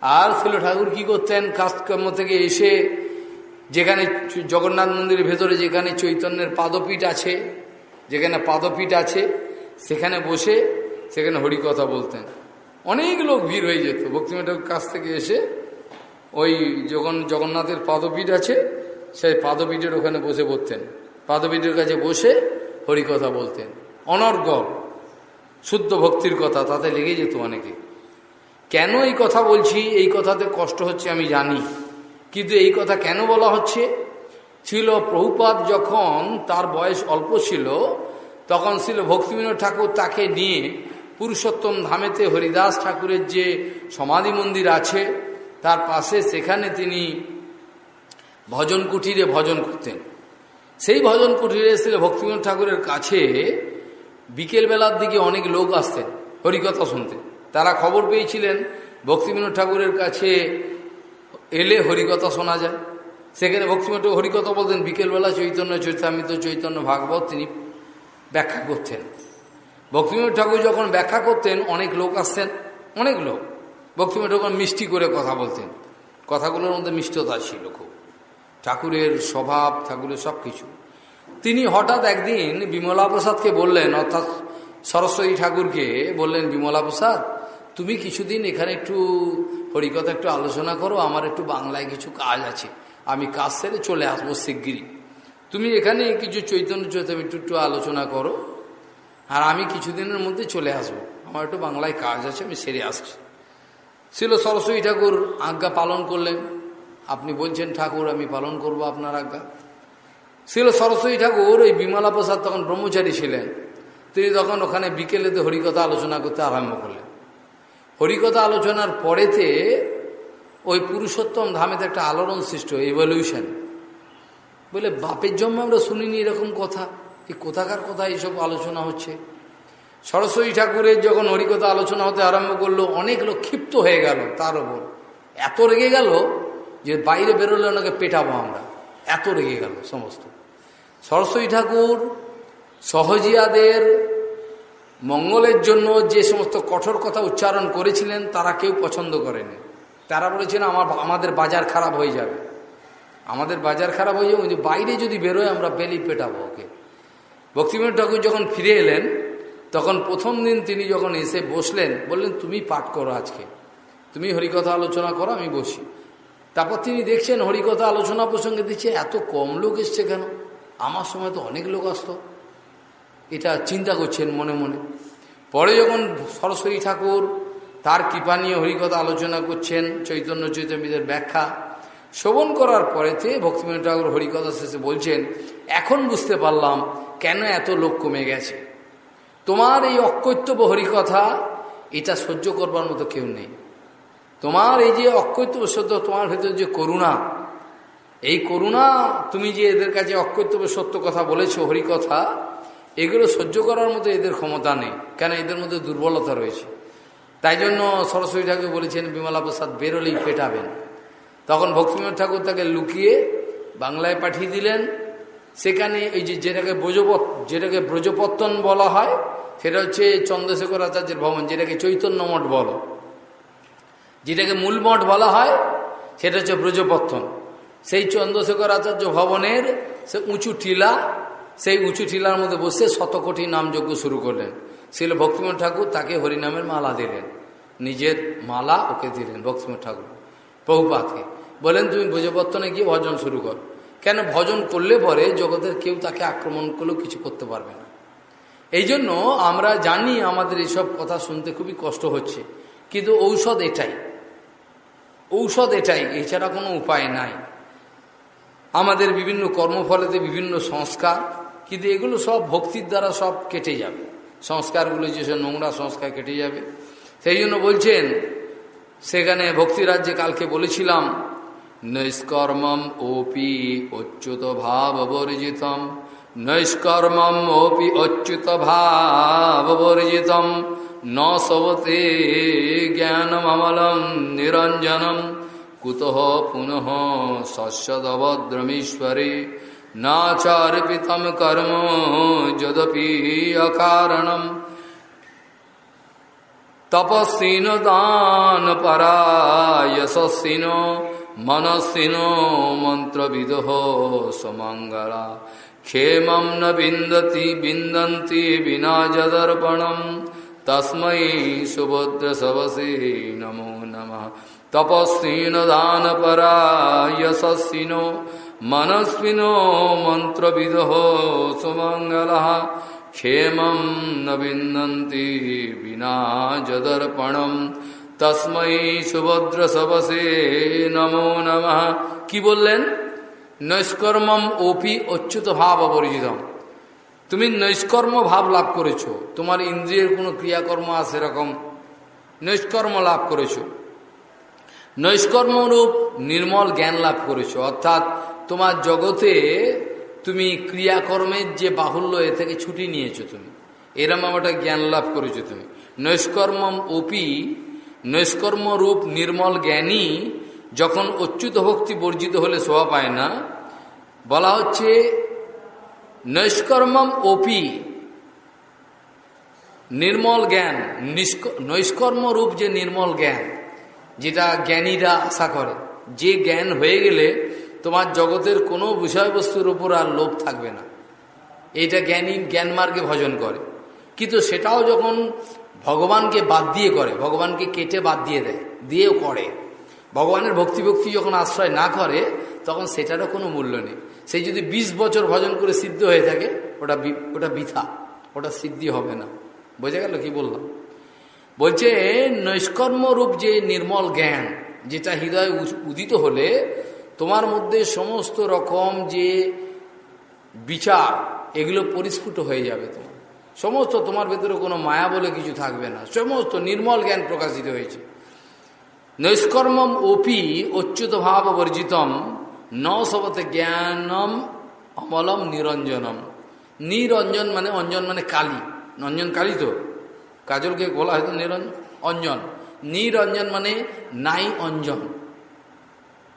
আর শিল ঠাকুর কি করতেন? কাজকর্ম থেকে এসে যেখানে জগন্নাথ মন্দিরের ভেতরে যেখানে চৈতন্যের পাদপীঠ আছে, যেখানে পাদপীঠ আছে, সেখানে বসে সেখানে হরিকথা বলতেন। অনেক লোক ভিড় হয়ে যেত। ভক্তিমেটার কাছ থেকে এসে ওই যখন জগন্নাথের পাদপীঠ আছে, সেই পাদপীঠের ওখানে বসে পড়তেন। পাদপীঠের কাছে বসে হরিকথা বলতেন। অনর্গল, শুদ্ধ ভক্তির কথা, তাতে লেগে যেত অনেকে। কেন এই কথা বলছি? এই কথাতে কষ্ট হচ্ছে, আমি জানি। কিন্তু এই কথা কেন বলা হচ্ছে? ছিল প্রভুপাত যখন তার বয়স অল্প ছিল, তখন ছিল ভক্তিবিনোদ ঠাকুর তাকে নিয়ে পুরুষোত্তম ধামেতে হরিদাস ঠাকুরের যে সমাধি মন্দির আছে, তার পাশে সেখানে তিনি ভজন কুটিরে ভজন করতেন। সেই ভজন কুটিরে ছিল ভক্তিবিনোদ ঠাকুরের কাছে। বিকেলবেলার দিকে অনেক লোক আসতেন হরিকথা শুনতে। তারা খবর পেয়েছিলেন ভক্তিবিনোদ ঠাকুরের কাছে এলে হরিকথা শোনা যায়। সেখানে ভক্তিমঠ হরিকথা বলতেন বিকেলবেলা চৈতন্য চৈতামিত চৈতন্য ভাগবত তিনি ব্যাখ্যা করতেন। ভক্তিমঠ ঠাকুর যখন ব্যাখ্যা করতেন, অনেক লোক আসতেন, অনেক লোক। ভক্তিমঠ ঠাকুর মিষ্টি করে কথা বলতেন। কথাগুলোর মধ্যে মিষ্টতা ছিল খুব। ঠাকুরের স্বভাব, ঠাকুরের সব কিছু তিনি হঠাৎ একদিন বিমলা প্রসাদকে বললেন, অর্থাৎ সরস্বতী ঠাকুরকে বললেন, বিমলা প্রসাদ, তুমি কিছুদিন এখানে একটু হরিকথা একটু আলোচনা করো, আমার একটু বাংলায় কিছু কাজ আছে। আমি কাজ সেরে চলে আসব শিগগিরই। তুমি এখানে কিছু চৈতন্য চৈতন্য একটু একটু আলোচনা করো, আর আমি কিছুদিনের মধ্যে চলে আসব। আমার একটু বাংলায় কাজ আছে, আমি সেরে আসছি। ছিল সরস্বতী ঠাকুর আজ্ঞা পালন করলেন। আপনি বলছেন, ঠাকুর, আমি পালন করব আপনার আজ্ঞা। ছিল সরস্বতী ঠাকুর, ওই বিমলা প্রসাদ তখন ব্রহ্মচারী ছিলেন। তিনি তখন ওখানে বিকেলেতে হরিকথা আলোচনা করতে আরম্ভ করলেন। হরিকথা আলোচনার পরেতে ওই পুরুষোত্তম ধামেতে একটা আলোড়ন সৃষ্টি এভলিউশন বলে, বাপের জন্ম আমরা শুনিনি এরকম কথা। এই কোথাকার কথা এইসব আলোচনা হচ্ছে? সরস্বতী ঠাকুরের যখন হরিকথা আলোচনা হতে আরম্ভ করল, অনেক লোক ক্ষিপ্ত হয়ে গেল তার ওপর এত রেগে গেল যে বাইরে বেরোলে ওনাকে পেটাবো আমরা। এত রেগে গেল সমস্ত। সরস্বতী ঠাকুর, সহজিয়াদের মঙ্গলের জন্য যে সমস্ত কঠোর কথা উচ্চারণ করেছিলেন, তারা কেউ পছন্দ করেনি। তারা বলেছেন, আমার, আমাদের বাজার খারাপ হয়ে যাবে। আমাদের বাজার খারাপ হয়ে যাবে বাইরে যদি বেরোয়, আমরা বেলি পেটাবো ওকে। ভক্তিবিনোদ ঠাকুর যখন ফিরে এলেন, তখন প্রথম দিন তিনি যখন এসে বসলেন, বললেন, তুমি পাঠ করো আজকে। তুমি হরিকথা আলোচনা করো, আমি বসি। তারপর তিনি দেখছেন হরিকথা আলোচনা প্রসঙ্গে দিচ্ছে, এত কম লোক এসছে কেন? আমার সময় তো অনেক লোক আসতো। এটা চিন্তা করছেন মনে মনে। পরে যখন সরস্বতী ঠাকুর তার কৃপা নিয়ে হরিকথা আলোচনা করছেন, চৈতন্য চৈতন্যদের ব্যাখ্যা, শ্রবণ করার পরেতে ভক্তিবিনোদ ঠাকুর হরিকথা শেষে বলছেন, এখন বুঝতে পারলাম কেন এত লোক কমে গেছে। তোমার এই অকৈত্যব হরিকথা, এটা সহ্য করবার মতো কেউ নেই। তোমার এই যে অকৈত্যব সত্য তোমার ভেতর যে করুণা, এই করুণা তুমি যে এদের কাছে অকৈত্যব সত্য কথা বলেছ হরিকথা এগুলো সহ্য করার মতো এদের ক্ষমতা নেই, কেন এদের মধ্যে দুর্বলতা রয়েছে। তাই জন্য সরস্বতী ঠাকুর বলেছেন, বিমলা প্রসাদ বেরোলেই পেটাবেন তখন ভক্তিমোহন ঠাকুর তাকে লুকিয়ে বাংলায় পাঠিয়ে দিলেন। সেখানে এই যে যেটাকে ব্রজপত, যেটাকে ব্রজপত্তন বলা হয়, সেটা হচ্ছে চন্দ্রশেখর আচার্যের ভবন, যেটাকে চৈতন্য মঠ বলো। যেটাকে মূল মঠ বলা হয়, সেটা হচ্ছে ব্রজপত্তন। সেই চন্দ্রশেখর আচার্য ভবনের সে উঁচু টিলা, সেই উঁচু টিলার মধ্যে বসে শতকোটি নামযজ্ঞ শুরু করলেন। শিল ভক্তিমোহন ঠাকুর তাকে হরিনামের মালা দিলেন। নিজের মালা ওকে দিলেন ভক্তিমোহন ঠাকুর বহুপাতকে বলেন, তুমি ব্রজপত্তনে গিয়ে ভজন শুরু কর। কেন? ভজন করলে পরে জগতের কেউ তাকে আক্রমণ করলেও কিছু করতে পারবে না। এই জন্য আমরা জানি আমাদের এইসব কথা শুনতে খুবই কষ্ট হচ্ছে। কিন্তু ঔষধ এটাই। ঔষধ এটাই, এছাড়া কোনো উপায় নাই। আমাদের বিভিন্ন কর্মফলেতে বিভিন্ন সংস্কার, কিন্তু এগুলো সব ভক্তির দ্বারা সব কেটে যাবে। সংস্কারগুলো যেসব নোংরা সংস্কার কেটে যাবে। সেই জন্য বলছেন, সেখানে ভক্তিরাজ্যে কালকে বলেছিলাম, নৈষ্কর্মম ওপি অচ্যুত ভাব বর্জিতম নৈষ্কর্মম ওপি অচ্যুত ভাব বর্জিতম ন সবতে জ্ঞানমলম নিরঞ্জনম। কুতঃ পুনঃ শস্যদভদ্রমীশ্বরে নাচার্পিতম কর্ম যদপি অকারণম। তপস্বিন দান পরায়শস্বিন মনস্বিন মন্ত্রবিদ সুমঙ্গলা। ক্ষেমম ন বিন্দতি বিন্দন্তি বিনা যদর্পণম তস্मै সুভদ্র সবসে নমো নমঃ তপস্বিন দান পরায়শস্বিন মনস্বিনো মন্ত্রবিদ সুমঙ্গলা ক্ষেমম ন বিন্দন্তি বিনা যদর্পণম তস্মৈ সুভদ্র সবসে নমো নমঃ কি বললেন নৈষ্কর্মম ওপি অচ্যুত ভাব অপরিচিতম তুমি নৈষ্কর্ম ভাব লাভ করেছ। তোমার ইন্দ্রিয়ের কোনো ক্রিয়াকর্ম আছে এরকম? নৈষ্কর্ম লাভ করেছ। নৈষ্কর্মরূপ নির্মল জ্ঞান লাভ করেছ। অর্থাৎ তোমার জগতে তুমি ক্রিয়াকর্মের যে বাহুল্য, এ থেকে ছুটি নিয়েছো তুমি। এরম একটা জ্ঞান লাভ করেছ তুমি। নৈষ্কর্ম ওপি নৈষ্কর্ম রূপ নির্মল জ্ঞানী যখন অচ্যুত ভক্তি বর্জিত হলে শোভা পায় না। বলা হচ্ছে নৈষ্কর্মম ওপি নির্মল জ্ঞান নৈষ্কর্ম রূপ যে নির্মল জ্ঞান যেটা জ্ঞানীরা আশা করে যে জ্ঞান হয়ে গেলে তোমার জগতের কোনো বিষয়বস্তুর উপর আর লোভ থাকবে না এটা জ্ঞানী জ্ঞান মার্গে ভজন করে কিন্তু সেটাও যখন ভগবানকে বাদ দিয়ে করে ভগবানকে কেটে বাদ দিয়ে দেয় দিয়েও করে ভগবানের ভক্তি ভক্তি যখন আশ্রয় না করে তখন সেটারও কোনো মূল্য নেই সেই যদি ২০ বছর ভজন করে সিদ্ধ হয়ে থাকে, ওটা ওটা বৃথা, ওটা সিদ্ধি হবে না। বোঝা গেল কি বললাম? বলছে নৈষ্কর্মরূপ যে নির্মল জ্ঞান, যেটা হৃদয়ে উদিত হলে তোমার মধ্যে সমস্ত রকম যে বিচার, এগুলো পরিস্ফুট হয়ে যাবে তোমার। সমস্ত তোমার ভেতরে কোনো মায়া বলে কিছু থাকবে না। সমস্ত নির্মল জ্ঞান প্রকাশিত হয়েছে। নৈষ্কর্মম অপি অচ্যুত ভাব বর্জিতম ন জ্ঞানম, অমলম, নিরঞ্জনম। নিরঞ্জন মানে অঞ্জন মানে কালী। অঞ্জন কালী তো? কাজলকে বলা হয়তো নিরঞ্জন অঞ্জন। নিরঞ্জন মানে নাই অঞ্জন।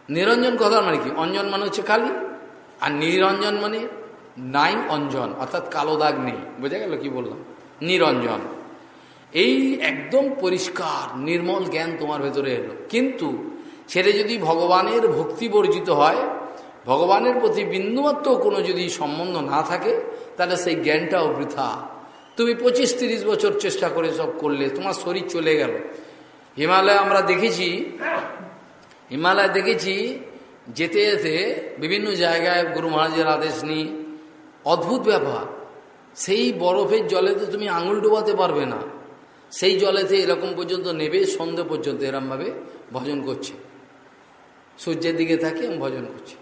নিরঞ্জন কথা মানে কি? অঞ্জন মানে হচ্ছে কালী। আর নিরঞ্জন মানে নাই অঞ্জন, অর্থাৎ কালো দাগ নেই। বোঝা গেল কি বললাম? নিরঞ্জন। এই একদম পরিষ্কার, নির্মল জ্ঞান তোমার ভেতরে এলো। কিন্তু সেটা যদি ভগবানের ভক্তি বর্জিত হয়, ভগবানের প্রতি বিন্দুমাত্র কোনো যদি সম্বন্ধ না থাকে, তাহলে সেই জ্ঞানটাও বৃথা। তুমি পঁচিশ তিরিশ বছর চেষ্টা করে সব করলে, তোমার শরীর চলে গেল। হিমালয় আমরা দেখেছি, হিমালয় দেখেছি, যেতে যেতে বিভিন্ন জায়গায় গুরু মহারাজের আদেশ নিয়ে, অদ্ভুত ব্যাপার। সেই বরফের জলেতে তুমি আঙুল ডোবাতে পারবে না। সেই জলেতে এরকম পর্যন্ত নেবে, সন্ধে পর্যন্ত এরমভাবে ভজন করছে। সূর্যের দিকে থাকে ভজন করছে।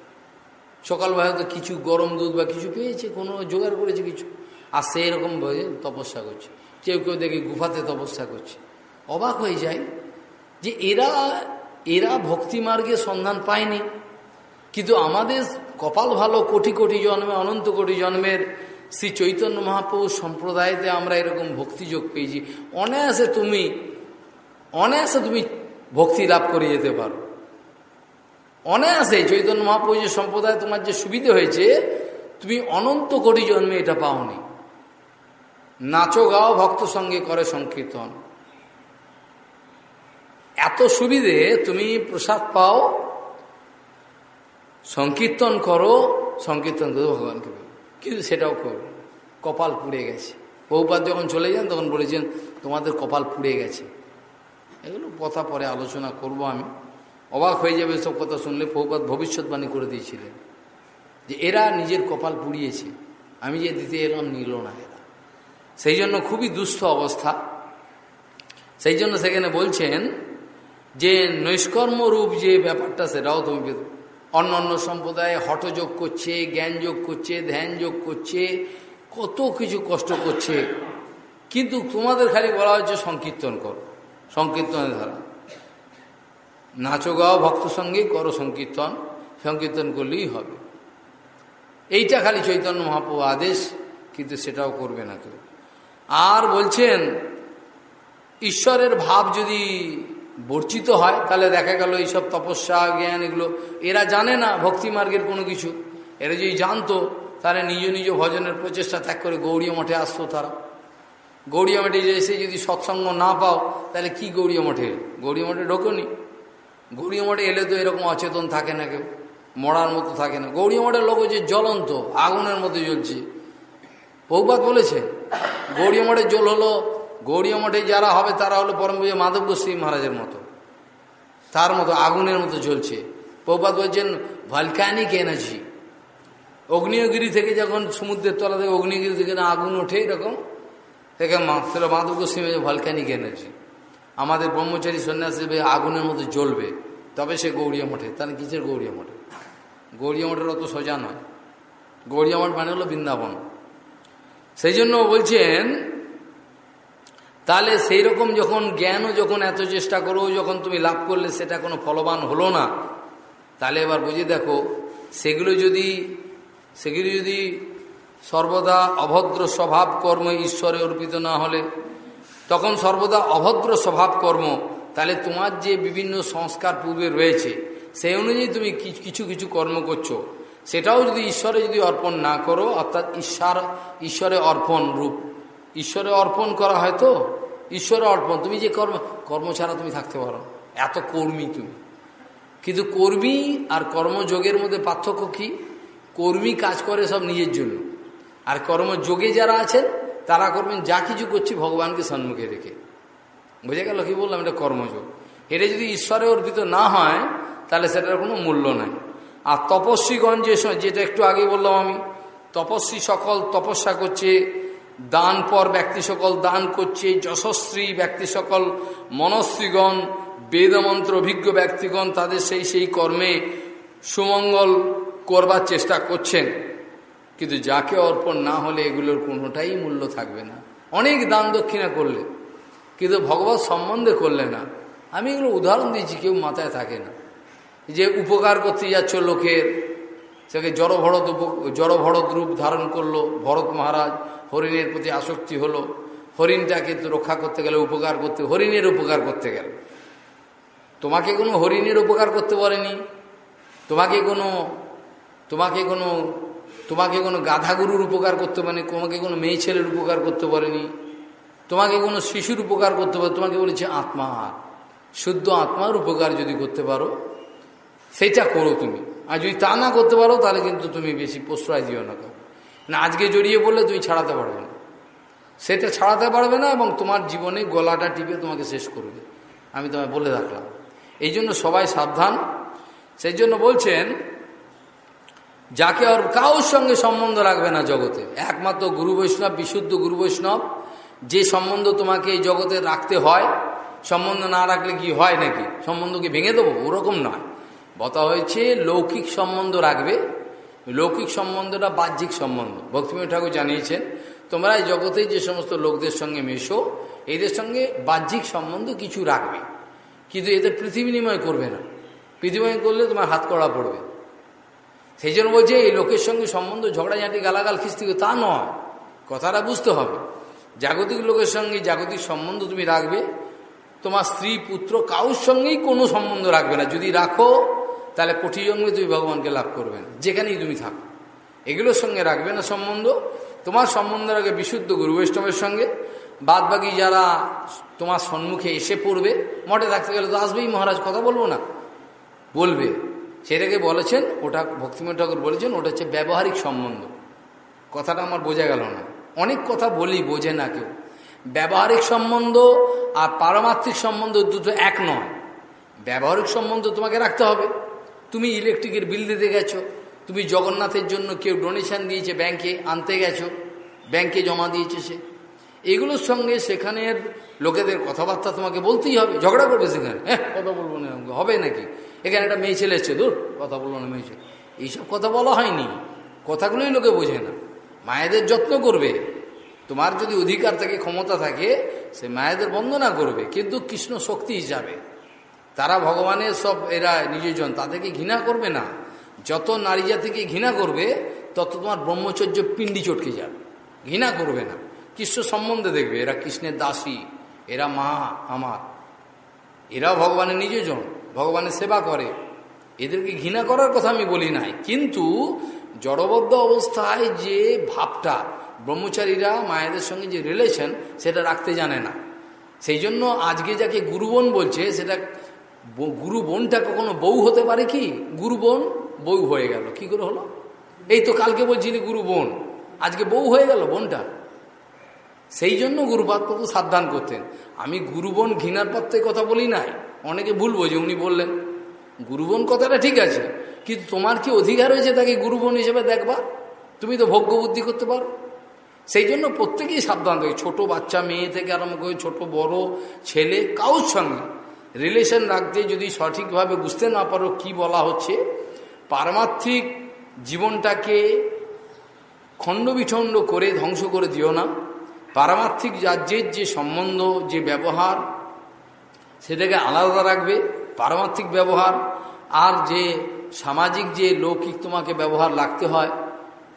সকালবেলা হয়তো কিছু গরম দুধ বা কিছু পেয়েছে, কোনো জোগাড় করেছে কিছু। আর সেই রকম তপস্যা করছে। কেউ কেউ দেখে গুফাতে তপস্যা করছে। অবাক হয়ে যায় যে এরা এরা ভক্তিমার্গের সন্ধান পায়নি। কিন্তু আমাদের কপাল ভালো, কোটি কোটি জন্মে, অনন্ত কোটি জন্মের শ্রী চৈতন্য মহাপ্রভু সম্প্রদায়তে আমরা এরকম ভক্তিযোগ পেয়েছি। অনায়াসে তুমি অনায়াসে তুমি ভক্তি লাভ করে যেতে পারো। অনায়াসে চৈতন্য মহাপ্রভু যে সম্প্রদায় তোমার যে সুবিধে হয়েছে, তুমি অনন্ত কোটি জন্মে এটা পাওনি। নাচো, গাও, ভক্ত সঙ্গে করে সংকীর্তন। এত সুবিধে তুমি প্রসাদ পাও, সংকীর্তন করো সংকীর্তন করো, ভগবানকে কিন্তু সেটাও করো কপাল পুড়ে গেছে। বহুপাত যখন চলে যান, তখন বলেছেন, তোমাদের কপাল পুড়ে গেছে। এগুলো কথা পরে আলোচনা করব আমি। অবাক হয়ে যাবে সব কথা শুনলে বহুপাত ভবিষ্যৎবাণী করে দিয়েছিলেন যে এরা নিজের কপাল পুড়িয়েছে। আমি যে দিতে এলাম, নিল না এরা। সেই জন্য খুবই দুস্থ অবস্থা। সেই জন্য সেখানে বলছেন যে, নৈষ্কর্ম রূপ যে ব্যাপারটা, সেটাও তুমি অন্য অন্য সম্প্রদায়ে হঠযোগ করছে, জ্ঞান যোগ করছে, ধ্যান যোগ করছে, কত কিছু কষ্ট করছে। কিন্তু তোমাদের খালি বলা হচ্ছে সংকীর্তন কর। সংকীর্তনের ধারা। নাচো গাও, ভক্ত সঙ্গে, করো সংকীর্তন সংকীর্তন করলেই হবে। এইটা খালি চৈতন্য মহাপ্রভু আদেশ, কিন্তু সেটাও করবে না কেউ। আর বলছেন, ঈশ্বরের ভাব যদি বর্চিত হয়, তাহলে দেখা গেল এইসব তপস্যা, জ্ঞান এগুলো, এরা জানে না ভক্তিমার্গের কোনো কিছু। এরা যদি জানতো, তাহলে নিজ নিজ ভজনের প্রচেষ্টা ত্যাগ করে গৌরীয় মঠে আসতো তারা। গৌরীয় মঠে এসে যদি সৎসঙ্গ না পাও, তাহলে কি গৌরীয় মঠে? গৌরীয় মঠে ঢোকনি। গৌরীয় মঠে এলে তো এরকম অচেতন থাকে না কেউ, মরার মতো থাকে না। গৌরীয় মঠের লোক যে জ্বলন্ত, আগুনের মতো জ্বলছে। বহুবাদ বলেছে গৌরীয় মঠের জল হলো গৌরীয় মঠে যারা হবে তারা হলো পরম পুজো মাধব গোস্বী মহারাজের মতো। তার মতো আগুনের মতো জ্বলছে। প্রপাত বলছেন ভলকানিক এনার্জি অগ্নিয়গিরি থেকে যখন সমুদ্রের তলা থেকে অগ্নিগিরি থেকে আগুন ওঠে এরকম থেকে সেটা মাধব গোস্বী ভলকানিক এনার্জি আমাদের ব্রহ্মচারী সন্ন্যাসী আগুনের মতো জ্বলবে। তবে সে গৌরীয় মঠে। তাহলে কিসের গৌরীয় মঠে? গৌরীয় মঠের অত সোজা নয়। গৌরীয় মঠ মানে হলো বৃন্দাবন। সেই জন্য বলছেন, তাহলে সেই রকম যখন জ্ঞানও যখন এত চেষ্টা করো, যখন তুমি লাভ করলে সেটা কোনো ফলবান হলো না। তাহলে এবার বুঝে দেখো, সেগুলো যদি, সেগুলি যদি সর্বদা অভদ্র স্বভাব কর্ম ঈশ্বরে অর্পিত না হলে তখন সর্বদা অভদ্র স্বভাব কর্ম। তাহলে তোমার যে বিভিন্ন সংস্কার পূর্বে রয়েছে, সেই অনুযায়ী তুমি কিছু কিছু কর্ম করছ। সেটাও যদি ঈশ্বরে যদি অর্পণ না করো, অর্থাৎ ঈশ্বর, ঈশ্বরে অর্পণ রূপ, ঈশ্বরে অর্পণ করা হয় তো? ঈশ্বরে অর্পণ, তুমি যে কর্ম কর্ম ছাড়া তুমি থাকতে পারো এত কর্মী তুমি। কিন্তু কর্মী আর কর্মযোগের মধ্যে পার্থক্য কি? কর্মী কাজ করে সব নিজের জন্য। আর কর্মযোগে যারা আছেন তারা করবেন, যা কিছু করছি ভগবানকে সম্মুখে রেখে। বুঝে গেল কি বললাম? এটা কর্মযোগ। এটা যদি ঈশ্বরে অর্পিত না হয়, তাহলে সেটার কোনো মূল্য নাই। আর তপস্বীগণ যে যেটা একটু আগে বললাম আমি, তপস্বী সকল তপস্যা করছে, দান পর ব্যক্তি সকল দান করছে, যশস্বী ব্যক্তি সকল মনস্বীগণ বেদমন্ত্র অভিজ্ঞ ব্যক্তিগণ তাদের সেই সেই কর্মে সুমঙ্গল করবার চেষ্টা করছেন। কিন্তু যাকে অর্পণ না হলে এগুলোর কোনোটাই মূল্য থাকবে না। অনেক দান দক্ষিণা করলে, কিন্তু ভগবত সম্বন্ধে করলে না। আমি এগুলো উদাহরণ দিয়েছি, কেউ মাথায় থাকে না। যে উপকার করতে যাচ্ছ লোকের সেকে জড় ভরত জড় ভরত রূপ ধারণ করল, ভরত মহারাজ হরিণের প্রতি আসক্তি হলো, হরিণটাকে রক্ষা করতে গেলে উপকার করতে, হরিণের উপকার করতে গেল। তোমাকে কোনো হরিণের উপকার করতে পারেনি তোমাকে কোনো তোমাকে কোনো তোমাকে কোনো গাধাগুরুর উপকার করতে পারেনি, তোমাকে কোনো মেয়ে ছেলের উপকার করতে পারেনি, তোমাকে কোনো শিশুর উপকার করতে পারে তোমাকে বলেছে আত্মা, শুদ্ধ আত্মার উপকার যদি করতে পারো, সেটা করো তুমি। আর যদি তা না করতে পারো, তাহলে কিন্তু তুমি বেশি প্রশ্রয় দিও না না, আজকে জড়িয়ে বললে তুমি ছাড়াতে পারবে না। সেটা ছাড়াতে পারবে না এবং তোমার জীবনে গলাটা টিপে তোমাকে শেষ করবে। আমি তোমায় বলে রাখলাম। এই জন্য সবাই সাবধান। সেই জন্য বলছেন যাকে আর কাউর সঙ্গে সম্বন্ধ রাখবে না জগতে। একমাত্র গুরু বৈষ্ণব, বিশুদ্ধ গুরু বৈষ্ণব, যে সম্বন্ধ তোমাকে এই জগতে রাখতে হয়, সম্বন্ধ না রাখলে কি হয় নাকি? সম্বন্ধকে ভেঙে দেবো? ওরকম নয়। বতা হয়েছে, লৌকিক সম্বন্ধ রাখবে। লৌকিক সম্বন্ধটা বাহ্যিক সম্বন্ধ। ভক্তিময় ঠাকুর জানিয়েছেন, তোমরা এই জগতে যে সমস্ত লোকদের সঙ্গে মেশো, এদের সঙ্গে বাহ্যিক সম্বন্ধ কিছু রাখবে। কিন্তু এদের পৃথিবী নিময় করবে না। পৃথিবী করলে তোমার হাত কড়া পড়বে। সেই জন্য বলছে, এই লোকের সঙ্গে সম্বন্ধ ঝগড়াঝাঁটি, গালাগাল, খিস্তি তা নয়। কথাটা বুঝতে হবে। জাগতিক লোকের সঙ্গে জাগতিক সম্বন্ধ তুমি রাখবে। তোমার স্ত্রী, পুত্র কাউর সঙ্গেই কোনো সম্বন্ধ রাখবে না। যদি রাখো, তাহলে কোটি জন্মে তুমি ভগবানকে লাভ করবে না। যেখানেই তুমি থাকো। এগুলোর সঙ্গে রাখবে না সম্বন্ধ। তোমার সম্বন্ধ রাখবে বিশুদ্ধ গুরু বৈষ্ণবের সঙ্গে। বাদ বাকি যারা তোমার সম্মুখে এসে পড়বে, মঠে থাকতে গেলে তো আসবেই মহারাজ, কথা বলব না। বলবে। সেটাকে বলেছেন, ওটা ভক্তিময় ঠাকুর বলেছেন, ওটা হচ্ছে ব্যবহারিক সম্বন্ধ। কথাটা আমার বোঝা গেল না। অনেক কথা বলি, বোঝে না কেউ। ব্যবহারিক সম্বন্ধ আর পারমার্থিক সম্বন্ধ দুটো এক নয়। ব্যবহারিক সম্বন্ধ তোমাকে রাখতে হবে। তুমি ইলেকট্রিকের বিল দিতে গেছো, তুমি জগন্নাথের জন্য কেউ ডোনেশন দিয়েছে ব্যাংকে, আনতে গেছো, ব্যাংকে জমা দিয়েছে সে। এগুলোর সঙ্গে সেখানের লোকেদের কথাবার্তা তোমাকে বলতেই হবে। ঝগড়া করবে সেখানে। হ্যাঁ কথা বলব না। হবে নাকি? এখানে একটা মেয়ে ছেলে এসছে দূর কথা বলল না মেয়ে ছেলে। এইসব কথা বলা হয়নি। কথাগুলোই লোকে বোঝে না। মায়েদের যত্ন করবে। তোমার যদি অধিকার থাকে, ক্ষমতা থাকে, সে মায়েদের বন্দনা করবে। কিন্তু কৃষ্ণ শক্তি হিসাবে। তারা ভগবানের সব এরা নিজজন, তাদেরকে ঘৃণা করবে না। যত নারী জাতিকে ঘৃণা করবে, তত তোমার ব্রহ্মচর্য পিণ্ডি চটকে যাবে। ঘৃণা করবে না। কৃষ্ণ সম্বন্ধে দেখবে, এরা কৃষ্ণের দাসী, এরা মা আমার। এরাও ভগবানের নিজজন। ভগবানের সেবা করে। এদেরকে ঘৃণা করার কথা আমি বলি নাই। কিন্তু জড়বদ্ধ অবস্থায় যে ভাবটা, ব্রহ্মচারীরা মায়েদের সঙ্গে যে রিলেশন সেটা রাখতে জানে না। সেই জন্য আজকে যাকে গুরুবন বলছে, সেটা গুরু বোনটা কখনো বউ হতে পারে কি? গুরু বোন বউ হয়ে গেল। কি করে হলো? এই তো কালকে বলছিলি গুরু বোন আজকে বউ হয়ে গেল বোনটা। সেই জন্য গুরুপাদ সাবধান করতেন। আমি গুরুবন ঘৃণার পাত্রে কথা বলি নাই। অনেকে ভুল বোঝে, উনি বললেন, গুরুবন কথাটা ঠিক আছে, কিন্তু তোমার কি অধিকার হয়েছে তাকে গুরুবন হিসেবে দেখবা তুমি তো ভোগ্য বুদ্ধি করতে পারো। সেই জন্য প্রত্যেকেই সাবধান থাকে, ছোট বাচ্চা, মেয়ে থেকে আরম্ভ করে ছোট, বড়, ছেলে, কাউর সঙ্গে রিলেশন রাখতে যদি সঠিকভাবে বুঝতে না পারো কি বলা হচ্ছে, পারমার্থিক জীবনটাকে খণ্ডবিঠণ্ড করে ধ্বংস করে দিও না। পারমার্থিক রাজ্যের যে সম্বন্ধ, যে ব্যবহার সেটাকে আলাদা রাখবে, পারমার্থিক ব্যবহার, আর যে সামাজিক যে লৌকিক তোমাকে ব্যবহার লাগতে হয়,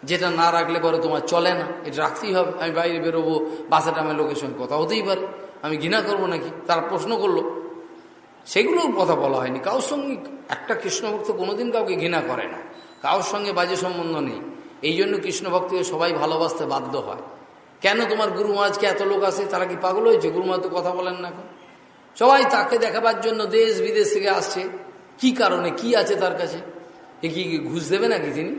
যেটা না রাখলে পরে তোমার চলে না, এটা রাখতেই হবে। আমি বাইরে বেরোবো বাসাটা আমার লোকের সঙ্গে কথা হতেই পারে। আমি ঘৃণা করব নাকি? তারা প্রশ্ন করল। সেগুলোর কথা বলা হয়নি। কারোর সঙ্গে একটা কৃষ্ণভক্ত কোনোদিন কাউকে ঘৃণা করে না। কারোর সঙ্গে বাজে সম্বন্ধ নেই। এই জন্য কৃষ্ণভক্তকে সবাই ভালোবাসতে বাধ্য হয়। কেন তোমার গুরু মহারাজকে এত লোক আসে? তারা কি পাগল হয়েছে? গুরু মহারাজ তো কথা বলেন না এখন। সবাই তাকে দেখাবার জন্য দেশ বিদেশ থেকে আসছে। কি কারণে? কি আছে তার কাছে? এ কি ঘুষ দেবে নাকি তিনি?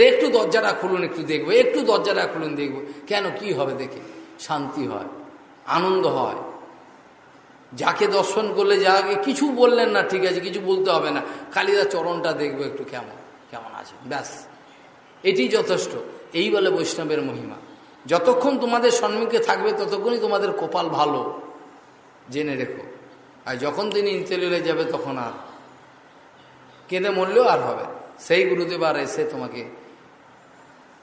একটু দরজাটা খুলুন, একটু দেখব। একটু দরজাটা খুলুন, দেখব। কেন? কি হবে দেখে? শান্তি হয়, আনন্দ হয়। যাকে দর্শন করলে যাকে কিছু বললেন না, ঠিক আছে, কিছু বলতে হবে না। কালিদা চরণটা দেখব একটু কেমন কেমন আছে। ব্যাস। এটি যথেষ্ট। এই বলে বৈষ্ণবের মহিমা। যতক্ষণ তোমাদের সম্মুখে থাকবে, ততক্ষণই তোমাদের কপাল ভালো। জেনে রেখো। আর যখন তিনি ইন্তেলিলে যাবে তখন আর কেঁদে মরলেও আর হবে। সেই গুরুদেব আর এসে তোমাকে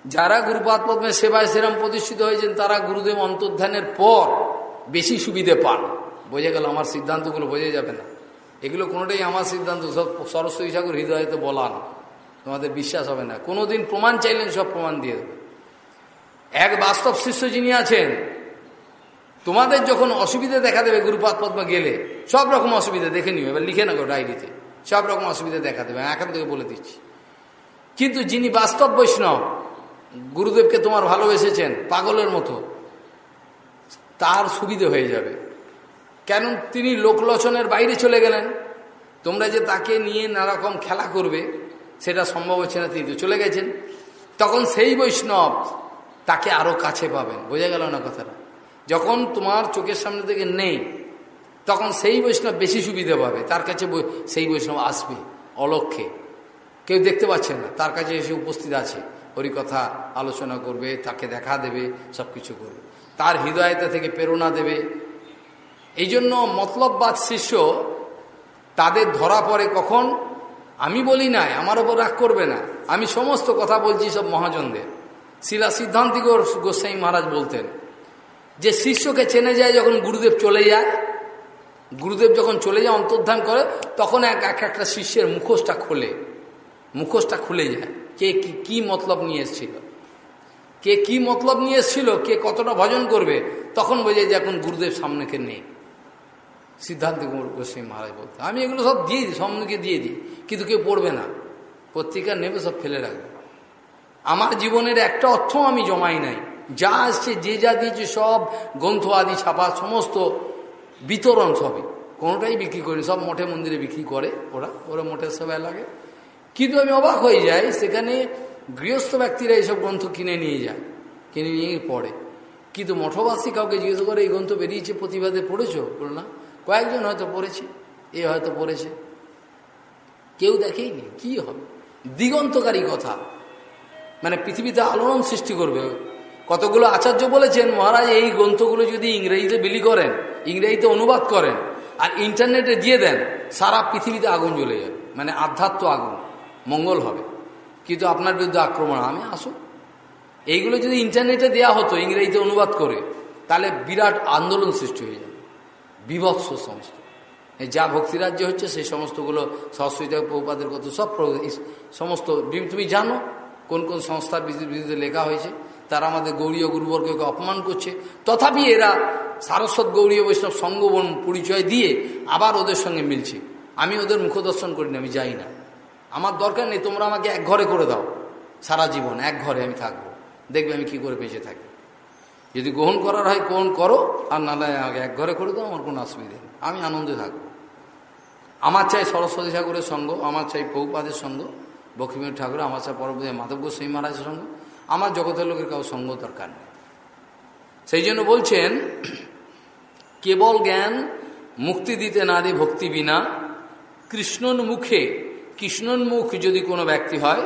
যারা গুরুপাত পদ্মের সেবায় সেরাম প্রতিষ্ঠিত হয়েছেন, তারা গুরুদেব অন্তর্ধানের পর বেশি সুবিধে পান। বোঝা গেল আমার সিদ্ধান্তগুলো বোঝা যাবে না। এগুলো কোনোটাই আমার সিদ্ধান্ত, সব সরস্বতী ঠাকুর হৃদয়তে বলান তোমাদের বিশ্বাস হবে না। কোনোদিন প্রমাণ চাইলেন, সব প্রমাণ দিয়ে এক বাস্তব শিষ্য যিনি আছেন তোমাদের যখন অসুবিধা দেখা দেবে গুরুপাত পদ্মা গেলে, সব রকম অসুবিধা দেখে নিও, এবার লিখে নেব ডায়েরিতে। সব রকম অসুবিধা দেখা দেবে এখন থেকে বলে দিচ্ছি। কিন্তু যিনি বাস্তব বৈষ্ণব, গুরুদেবকে তোমার ভালোবেসেছেন, পাগলের মতো, তার সুবিধে হয়ে যাবে। কেন তিনি লোকলোচনের বাইরে চলে গেলেন? তোমরা যে তাকে নিয়ে নানারকম খেলা করবে, সেটা সম্ভব হচ্ছে না, তিনি তো চলে গেছেন। তখন সেই বৈষ্ণব তাকে আরও কাছে পাবেন। বোঝা গেল না কথাটা? যখন তোমার চোখের সামনে থেকে নেই, তখন সেই বৈষ্ণব বেশি সুবিধা পাবে। তার কাছে সেই বৈষ্ণব আসবে, অলক্ষে। কেউ দেখতে পাচ্ছে না, তার কাছে এসে উপস্থিত আছে। হরিকথা আলোচনা করবে, তাকে দেখা দেবে সব কিছু করবে। তার হৃদয়তা থেকে প্রেরণা দেবে। এই জন্য মতলববাদ শিষ্য তাদের ধরা পড়ে কখন? আমি বলি নাই, আমার ওপর রাগ করবে না। আমি সমস্ত কথা বলছি সব মহাজনদের। শিলা সিদ্ধান্তিক গোস্বাই মহারাজ বলতেন যে শিষ্যকে চেনে যায় যখন গুরুদেব চলে যায়, গুরুদেব যখন চলে যায়, অন্তর্ধান করে, তখন এক এক একটা শিষ্যের মুখোশটা খোলে। মুখোশটা খুলে যায়। কে কি মতলব নিয়ে এসেছিল? কে কি মতলব নিয়ে এসেছিল? কে কতটা ভজন করবে? তখন বোঝে যে এখন গুরুদেব সামনেকে নেই। সিদ্ধান্ত গোস্বামী মহারাজ বলতে আমি এগুলো সব দিয়ে দিই, সামনেকে দিয়ে দিই, কিন্তু কেউ পড়বে না। পত্রিকা নেবে, সব ফেলে রাখবে। আমার জীবনের একটা অর্থ আমি জমাই নাই। যা আসছে, যে যা দিয়েছে, সব গ্রন্থ আদি ছাপা, সমস্ত বিতরণ সবই। কোনোটাই বিক্রি করি সব মঠে মন্দিরে বিক্রি করে ওরা ওরা মঠের সবাই লাগে। কিন্তু আমি অবাক হয়ে যাই, সেখানে গৃহস্থ ব্যক্তিরা এইসব গ্রন্থ কিনে নিয়ে যায়, কিনে নিয়ে পড়ে। কিন্তু মঠবাসী কাউকে জিজ্ঞেস করে, এই গ্রন্থ বেরিয়েছে, প্রতিবাদে পড়েছো? বল, না, কয়েকজন হয়তো পড়েছে, এ হয়তো পড়েছে। কেউ দেখেইনি, কি হবে? দিগন্তকারী কথা। মানে পৃথিবীতে আলোড়ন সৃষ্টি করবে। কতগুলো আচার্য বলেছেন, মহারাজ, এই গ্রন্থগুলো যদি ইংরেজিতে বিলি করেন, ইংরেজিতে অনুবাদ করেন, আর ইন্টারনেটে দিয়ে দেন, সারা পৃথিবীতে আগুন জ্বলে যাবে। মানে আধ্যাত্ম আগুন, মঙ্গল হবে। কিন্তু আপনার বিরুদ্ধে আক্রমণ আমি আসুন। এইগুলো যদি ইন্টারনেটে দেয়া হতো, ইংরেজিতে অনুবাদ করে, তাহলে বিরাট আন্দোলন সৃষ্টি হয়ে যাবে। বিভৎস সমস্ত। যা ভক্তিরাজ্য হচ্ছে, সেই সমস্তগুলো সরস্বতী প্রপাদের কত সব সমস্ত তুমি জানো কোন কোন সংস্থার বিরুদ্ধে লেখা হয়েছে। তারা আমাদের গৌরীয় গুরুবর্গকে অপমান করছে। তথাপি এরা সারস্বত গৌরীয় বৈষ্ণব সঙ্গবন পরিচয় দিয়ে আবার ওদের সঙ্গে মিলছে। আমি ওদের মুখদর্শন করি না আমি যাই না। আমার দরকার নেই, তোমরা আমাকে এক ঘরে করে দাও। সারা জীবন এক ঘরে আমি থাকব। দেখবে আমি কি করে বেঁচে থাকি। যদি গ্রহণ করার হয় গ্রহণ করো, আর নাহলে আমাকে এক ঘরে করে দাও, আমার কোনো অসুবিধা নেই। আমি আনন্দে থাকব। আমার চাই সরস্বতী ঠাকুরের সঙ্গ, আমার চাই পৌপাদের সঙ্গ বক্ষীমীর ঠাকুর আমার চাই পরবর্তী মাধব গোস্বামী মহারাজের সঙ্গ। আমার জগতের লোকের কাউ সঙ্গ দরকার নেই। সেই জন্য বলছেন, কেবল জ্ঞান মুক্তি দিতে না দে ভক্তি বিনা কৃষ্ণন মুখে, কৃষ্ণন মুখ যদি কোনো ব্যক্তি হয়,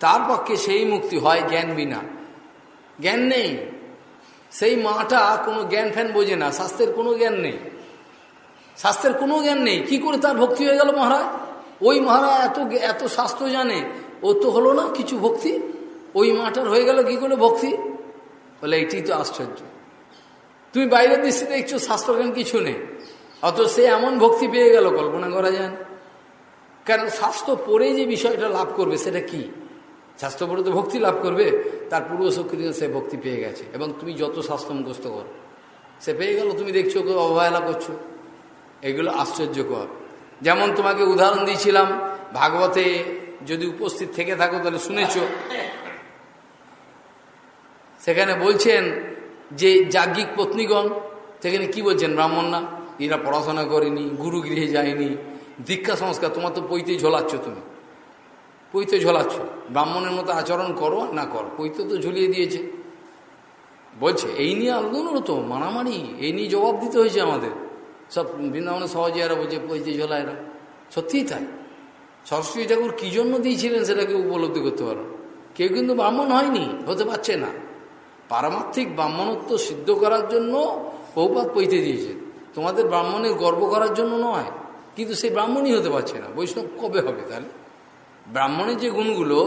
তার পক্ষে সেই মুক্তি হয় জ্ঞান বিনা। জ্ঞান নেই। সেই মাটা কোনো জ্ঞান ফ্যান বোঝে না স্বাস্থ্যের কোনো জ্ঞান নেই। স্বাস্থ্যের কোনো জ্ঞান নেই। কি করে তার ভক্তি হয়ে গেল মহারাজ? ওই মহারাজ এত এত স্বাস্থ্য জানে, ও তো হলো না কিছু ভক্তি। ওই মাটার হয়ে গেল কি করে ভক্তি? বলে এটি তো আশ্চর্য। তুমি বাইরের দৃষ্টি দেখছ স্বাস্থ্যজ্ঞান কিছু নেই। অত সে এমন ভক্তি পেয়ে গেল, কল্পনা করা যায় না। কারণ স্বাস্থ্য পরে যে বিষয়টা লাভ করবে, সেটা কি? স্বাস্থ্য পরে তো ভক্তি লাভ করবে, তার পূর্ব শক্তি সে ভক্তি পেয়ে গেছে। এবং তুমি যত স্বাস্থ্য মুখস্থ করো, সে পেয়ে গেল, তুমি দেখছ অবহেলা করছ। এগুলো আশ্চর্যকর। যেমন তোমাকে উদাহরণ দিয়েছিলাম, ভাগবতে যদি উপস্থিত থেকে থাকো, তাহলে শুনেছ। সেখানে বলছেন যে যাজ্ঞিক পত্নীগণ, সেখানে কি বলছেন ব্রাহ্মণ না এরা পড়াশোনা করেনি গুরু গৃহে যায়নি। দীক্ষা সংস্কার, তোমার তো পৈতে ঝোলাচ্ছ তুমি। পৈতে ঝোলাচ্ছ। ব্রাহ্মণের মতো আচরণ করো আর না করো, পৈতে তো ঝুলিয়ে দিয়েছে। বলছে, এই নিয়ে আন্দোলন তো মারামারি এই নিয়ে জবাব দিতে হয়েছে আমাদের। সব বৃন্দাবনে সহজে এরা বলছে, পৈতে ঝোলা এরা সত্যিই তাই। সরস্বতী ঠাকুর কী জন্য দিয়েছিলেন সেটাকে উপলব্ধি করতে পারো কেউ কিন্তু ব্রাহ্মণ হয়নি, হতে পারছে না। পারমার্থিক ব্রাহ্মণত্ব সিদ্ধ করার জন্য বহুপাত পৈতে দিয়েছে। তোমাদের ব্রাহ্মণের গর্ব করার জন্য নয়, কিন্তু সেই ব্রাহ্মণই হতে পারছে না। বৈষ্ণব কবে হবে তাহলে? ব্রাহ্মণের যে গুণগুলো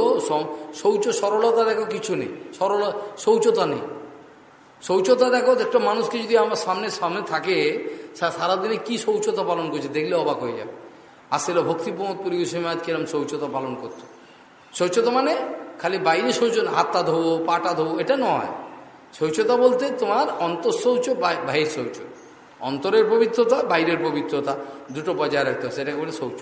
শৌচ সরলতা দেখো কিছু নেই। সরল শৌচতা নেই। শৌচতা দেখো, একটা মানুষকে যদি আমার সামনে সামনে থাকে সারাদিনে কি শৌচতা পালন করছে দেখলে অবাক হয়ে যাবে। আসলে ভক্তিপ্রমোদ পরিবেশমায়াত কিরম শৌচতা পালন করত। শৌচতা মানে খালি বাইরে শৌচ হাতটা ধোবো, পাটা ধোবো, এটা নয়। শৌচতা বলতে তোমার অন্তঃশৌচ বাহির শৌচ। অন্তরের পবিত্রতা, বাইরের পবিত্রতা, দুটো বজায় রাখতে হবে, সেটাকে বলে শৌচ।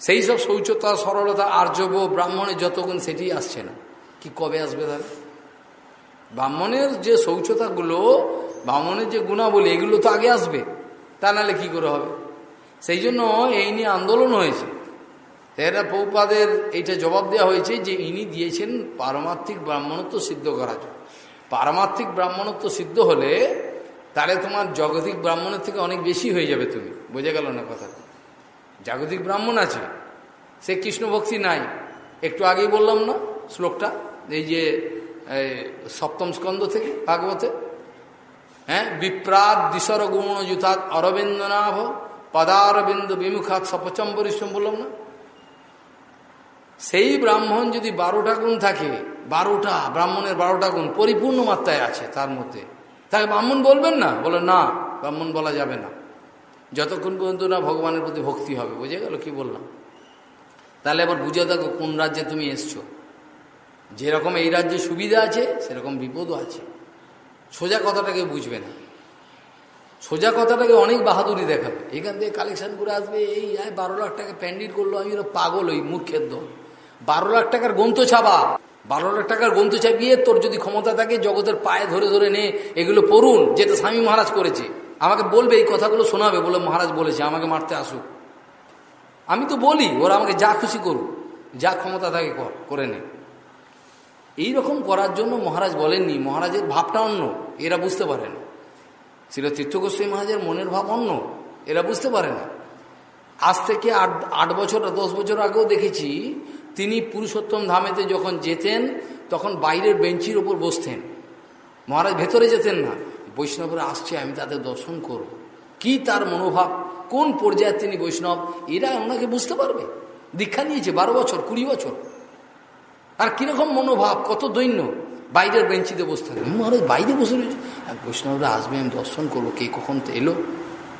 সেই সব শৌচতা, সরলতা, আর্যব ব্রাহ্মণের যতগুণ সেটি আসছে না, কি কবে আসবে তাহলে? ব্রাহ্মণের যে শৌচতাগুলো, ব্রাহ্মণের যে গুণাবলী, এগুলো তো আগে আসবে, তা নাহলে কী করে হবে? সেই জন্য এই নিয়ে আন্দোলন হয়েছে। এরা পৌপাদের এইটা জবাব দেওয়া হয়েছে যে ইনি দিয়েছেন পারমার্থিক ব্রাহ্মণত্ব সিদ্ধ করার জন্য। পারমার্থিক ব্রাহ্মণত্ব সিদ্ধ হলে তাহলে তোমার জগতিক ব্রাহ্মণের থেকে অনেক বেশি হয়ে যাবে তুমি। বোঝা গেল না কথা জাগতিক ব্রাহ্মণ আছে। সে কৃষ্ণ ভক্তি নাই। একটু আগেই বললাম না শ্লোকটা? এই যে সপ্তম স্কন্ধ থেকে ভাগবতে? হ্যাঁ? বিপ্রাত দিশর গুণ যুথাত অরবিন্দনাভ পদারবিন্দ বিমুখাত সপচম্বরিষ্ঠম বললাম না? সেই ব্রাহ্মণ যদি বারোটা গুণ থাকে বারোটা, ব্রাহ্মণের বারোটা গুণ পরিপূর্ণ মাত্রায় আছে তার মধ্যে। তাকে ব্রাহ্মণ বলবেন না? বলে, না, ব্রাহ্মণ বলা যাবে না। যতক্ষণ পর্যন্ত না ভগবানের প্রতি ভক্তি হবে, বুঝে গেল? কি বললাম? তাহলে আবার বুঝে দেখো কোন রাজ্যে তুমি এসছো। যেরকম এই রাজ্যে সুবিধা আছে, সেরকম বিপদও আছে। সোজা কথাটাকে বুঝবে না। সোজা কথাটাকে অনেক বাহাদুরি দেখাবে। এখান থেকে কালেকশন করে আসবে, এই আয় বারো লাখ টাকা প্যান্ডিল করল, আমি পাগল, ওই মুখের দল। বারো লাখ টাকার গন্ত ছাবা বারো লাখ টাকার গন্ত ছাপিয়ে তোর যদি ক্ষমতা থাকে, জগতের পায়ে ধরে ধরে নে, এগুলো পড়ুন, যেটা স্বামী মহারাজ করেছে। আমাকে বলবে, এই কথাগুলো শোনাবে বলে মহারাজ বলেছে, আমাকে মারতে আসুক। আমি তো বলি, ওরা আমাকে যা খুশি করুক, যা ক্ষমতা থাকে করে নে। এইরকম করার জন্য মহারাজ বলেননি, মহারাজের ভাবটা অন্য, এরা বুঝতে পারে না। ছিল তীর্থগোস্বামী মহারাজের মনের ভাব অন্য, এরা বুঝতে পারে না। আজ থেকে আট আট বছর, দশ বছর আগেও দেখেছি তিনি পুরুষোত্তম ধামেতে যখন যেতেন, তখন বাইরের বেঞ্চির ওপর বসতেন। মহারাজ, ভেতরে যেতেন না। বৈষ্ণবরা আসছে, আমি তাদের দর্শন করব। কি তার মনোভাব? কোন পর্যায়ে তিনি বৈষ্ণব? এরা ওনাকে বুঝতে পারবে। দীক্ষা নিয়েছে বারো বছর, কুড়ি বছর। আর কীরকম মনোভাব, কত দৈন্য? বাইরের বেঞ্চিতে বসে থাকে মহারাজ, বাইরে বসে রয়েছে। বৈষ্ণবরা আসবে, আমি দর্শন করব। কে কখন এলো?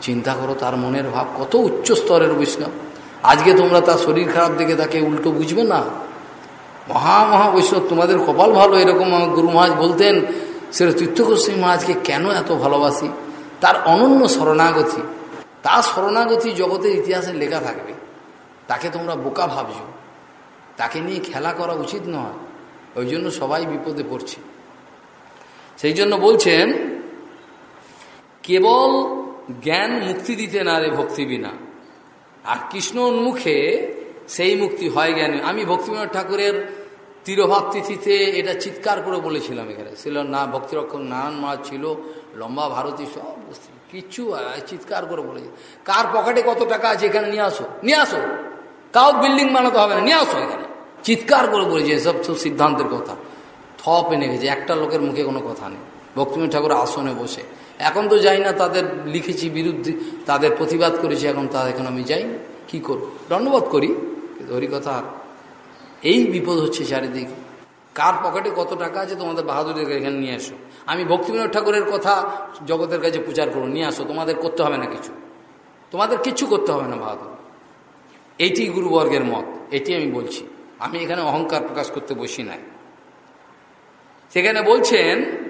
চিন্তা করো, তার মনের ভাব কত উচ্চ স্তরের বৈষ্ণব। আজকে তোমরা তার শরীর খারাপ দেখে তাকে উল্টো বুঝবে না? মহা মহা বৈষ্ণব, তোমাদের কপাল ভালো, এরকম আমার গুরু মহাজ বলতেন, সেটা তীর্থগোস্বামী মহাজকে কেন এত ভালোবাসি? তার অনন্য শরণাগতি। তার শরণাগতি জগতের ইতিহাসে লেখা থাকবে। তাকে তোমরা বোকা ভাবছ। তাকে নিয়ে খেলা করা উচিত নয়। ওই জন্য সবাই বিপদে পড়ছে। সেই জন্য বলছেন, কেবল জ্ঞান মুক্তি দিতে না রে ভক্তি বিনা আর কৃষ্ণ উন্মুখে সেই মুক্তি হয় জ্ঞানী আমি ভক্তিবিনোদ ঠাকুরের তিরভাব তিথিতে এটা চিৎকার করে বলেছিলাম এখানে। ছিল না, ভক্তিরক্ষণ নারায়ণ মাছ ছিল, লম্বা ভারতী সব কিচ্ছু চিৎকার করে বলেছে। কার পকেটে কত টাকা আছে এখানে নিয়ে আসো নিয়ে আসো। কাউ বিল্ডিং বানাতে হবে না, নিয়ে আসো এখানে। চিৎকার করে বলেছে, এসব সব সিদ্ধান্তের কথা। থপ এনে গেছে, একটা লোকের মুখে কোনো কথা নেই। ভক্তিমী ঠাকুর আসনে বসে। এখন তো যাই না, তাদের লিখেছি বিরুদ্ধে, তাদের প্রতিবাদ করেছি, এখন তা এখন আমি যাই কি করব? দণ্ডবোধ করি হরিকথা এই বিপদ হচ্ছে চারিদিকে। কার পকেটে কত টাকা আছে, তোমাদের বাহাদুরের এখানে নিয়ে আসো। আমি ভক্তিবিনোদ ঠাকুরের কথা জগতের কাছে প্রচার করো নিয়ে আসো, তোমাদের করতে হবে না কিছু। তোমাদের কিচ্ছু করতে হবে না বাহাদুর। এইটি গুরুবর্গের মত, এটি আমি বলছি। আমি এখানে অহংকার প্রকাশ করতে বসি নাই। সেখানে বলছেন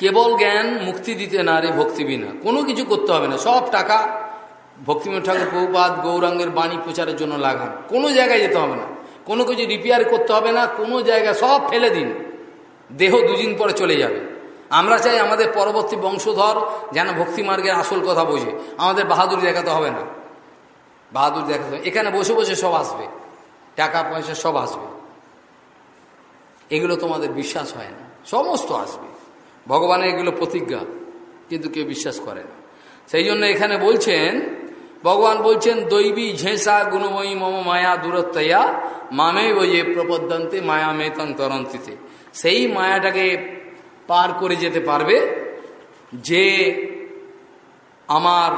কেবল জ্ঞান মুক্তি দিতে না রে ভক্তি বিনা। কোনো কিছু করতে হবে না। সব টাকা ভক্তিময় ঠাকুর প্রভুপাত গৌরাঙ্গের বাণী প্রচারের জন্য লাগান। কোনো জায়গায় যেতে হবে না। কোনো কিছু রিপেয়ার করতে হবে না। কোনো জায়গায় সব ফেলে দিন। দেহ দুদিন পরে চলে যাবে। আমরা চাই আমাদের পরবর্তী বংশধর যেন ভক্তিমার্গের আসল কথা বোঝে। আমাদের বাহাদুর দেখাতে হবে না। বাহাদুর দেখাতে হবে। এখানে বসে বসে সব আসবে। টাকা পয়সা সব আসবে। এগুলো তোমাদের বিশ্বাস হয় না। সমস্ত আসবে। ভগবানের এগুলো প্রতিজ্ঞা, কিন্তু কেউ বিশ্বাস করে না। সেই জন্য এখানে বলছেন, ভগবান বলছেন, দৈবী ঝেঁসা গুণময়ী মম মায়া দূরত্বয়া মামে বইয়ে প্রপদ্যন্তে মায়া মেতন তরন্তিতে। সেই মায়াটাকে পার করে যেতে পারবে যে আমার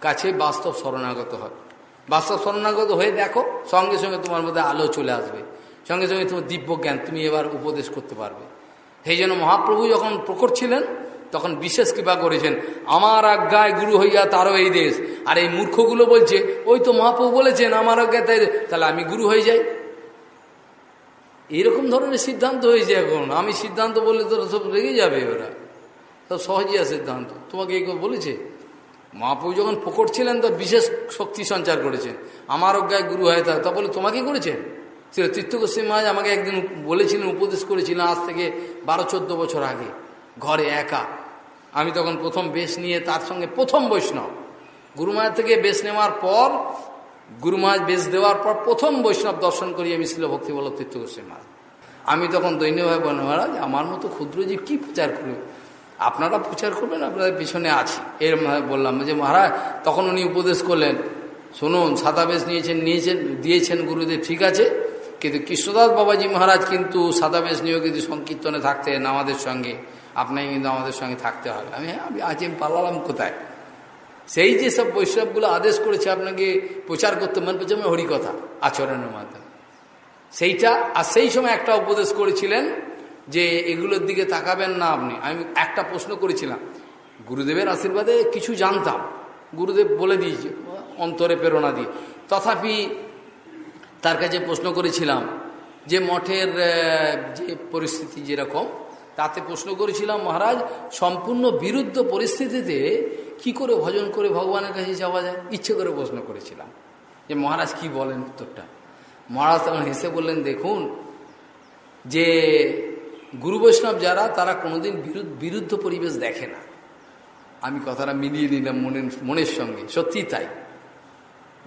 কাছে বাস্তব শরণাগত হয় বাস্তব শরণাগত হয়ে দেখো, সঙ্গে সঙ্গে তোমার মধ্যে আলো চলে আসবে। সঙ্গে সঙ্গে তোমার দিব্য জ্ঞান তুমি এবার উপদেশ করতে পারবে। সেই জন্য মহাপ্রভু যখন প্রকট ছিলেন, তখন বিশেষ কৃপা করেছেন। আমার আজ্ঞায় গুরু হইয়া তারও এই দেশ। আর এই মূর্খগুলো বলছে, ওই তো মহাপ্রভু বলেছেন আমার আজ্ঞায় তাই তাহলে আমি গুরু হয়ে যাই? এরকম ধরনের সিদ্ধান্ত হয়েছে এখন। আমি সিদ্ধান্ত বললে তোরা সব রেগে যাবে ওরা। সব সহজিয়া সিদ্ধান্ত। তোমাকে এই বলেছে? মহাপ্রভু যখন প্রকট ছিলেন, তো বিশেষ শক্তি সঞ্চার করেছেন। আমার অজ্ঞায় গুরু হয়ে তা বলে তোমাকে করেছেন? ছিল তীর্থগোস্বামী মহারাজ আমাকে একদিন বলেছিলেন, উপদেশ করেছিলেন আজ থেকে বারো চোদ্দ বছর আগে, ঘরে একা। আমি তখন প্রথম বেশ নিয়ে তার সঙ্গে প্রথম বৈষ্ণব। গুরুমায়ের থেকে বেশ নেওয়ার পর গুরুমাজ বেশ দেওয়ার পর প্রথম বৈষ্ণব দর্শন করি আমি ছিল ভক্তি বল্লভ তীর্থ গোস্বামী মহারাজ। আমি তখন দৈন্যভাবে বলেন মহারাজ, আমার মতো ক্ষুদ্র জীব কী প্রচার করবে? আপনারা প্রচার করবেন, আপনাদের পিছনে আছি। এর বললাম যে, মহারাজ, তখন উনি উপদেশ করলেন, শুনুন, সাদা বেশ নিয়েছেন নিয়েছেন, দিয়েছেন গুরুদেব, ঠিক আছে? কিন্তু কৃষ্ণদাস বাবাজি মহারাজ কিন্তু সাদাবেশ নিয়েও কিন্তু সংকীর্তনে থাকতেন আমাদের সঙ্গে, আপনাকে কিন্তু আমাদের সঙ্গে থাকতে হবে। আমি হ্যাঁ আমি আজ আমি পালালাম কোথায়? সেই যে সব বৈষ্ণবগুলো আদেশ করেছে আপনাকে প্রচার করতে, মন পেয়েছে হরিকথা, আচরণের মাধ্যমে। সেইটা, আর সেই সময় একটা উপদেশ করেছিলেন যে এগুলোর দিকে তাকাবেন না আপনি। আমি একটা প্রশ্ন করেছিলাম, গুরুদেবের আশীর্বাদে কিছু জানতাম, গুরুদেব বলে দিয়েছে, অন্তরে প্রেরণা দিয়ে। তথাপি তার কাছে প্রশ্ন করেছিলাম যে মঠের যে পরিস্থিতি যেরকম, তাতে প্রশ্ন করেছিলাম, মহারাজ, সম্পূর্ণ বিরুদ্ধ পরিস্থিতিতে কি করে ভজন করে ভগবানের কাছে যাওয়া যায়? ইচ্ছে করে প্রশ্ন করেছিলাম। যে মহারাজ কি বলেন উত্তরটা? মহারাজ তখন হেসে বললেন, দেখুন, যে গুরু বৈষ্ণব যারা, তারা কোনোদিন বিরুদ্ধ পরিবেশ দেখে না। আমি কথাটা মিলিয়ে নিলাম মনের মনের সঙ্গে। সত্যি তাই।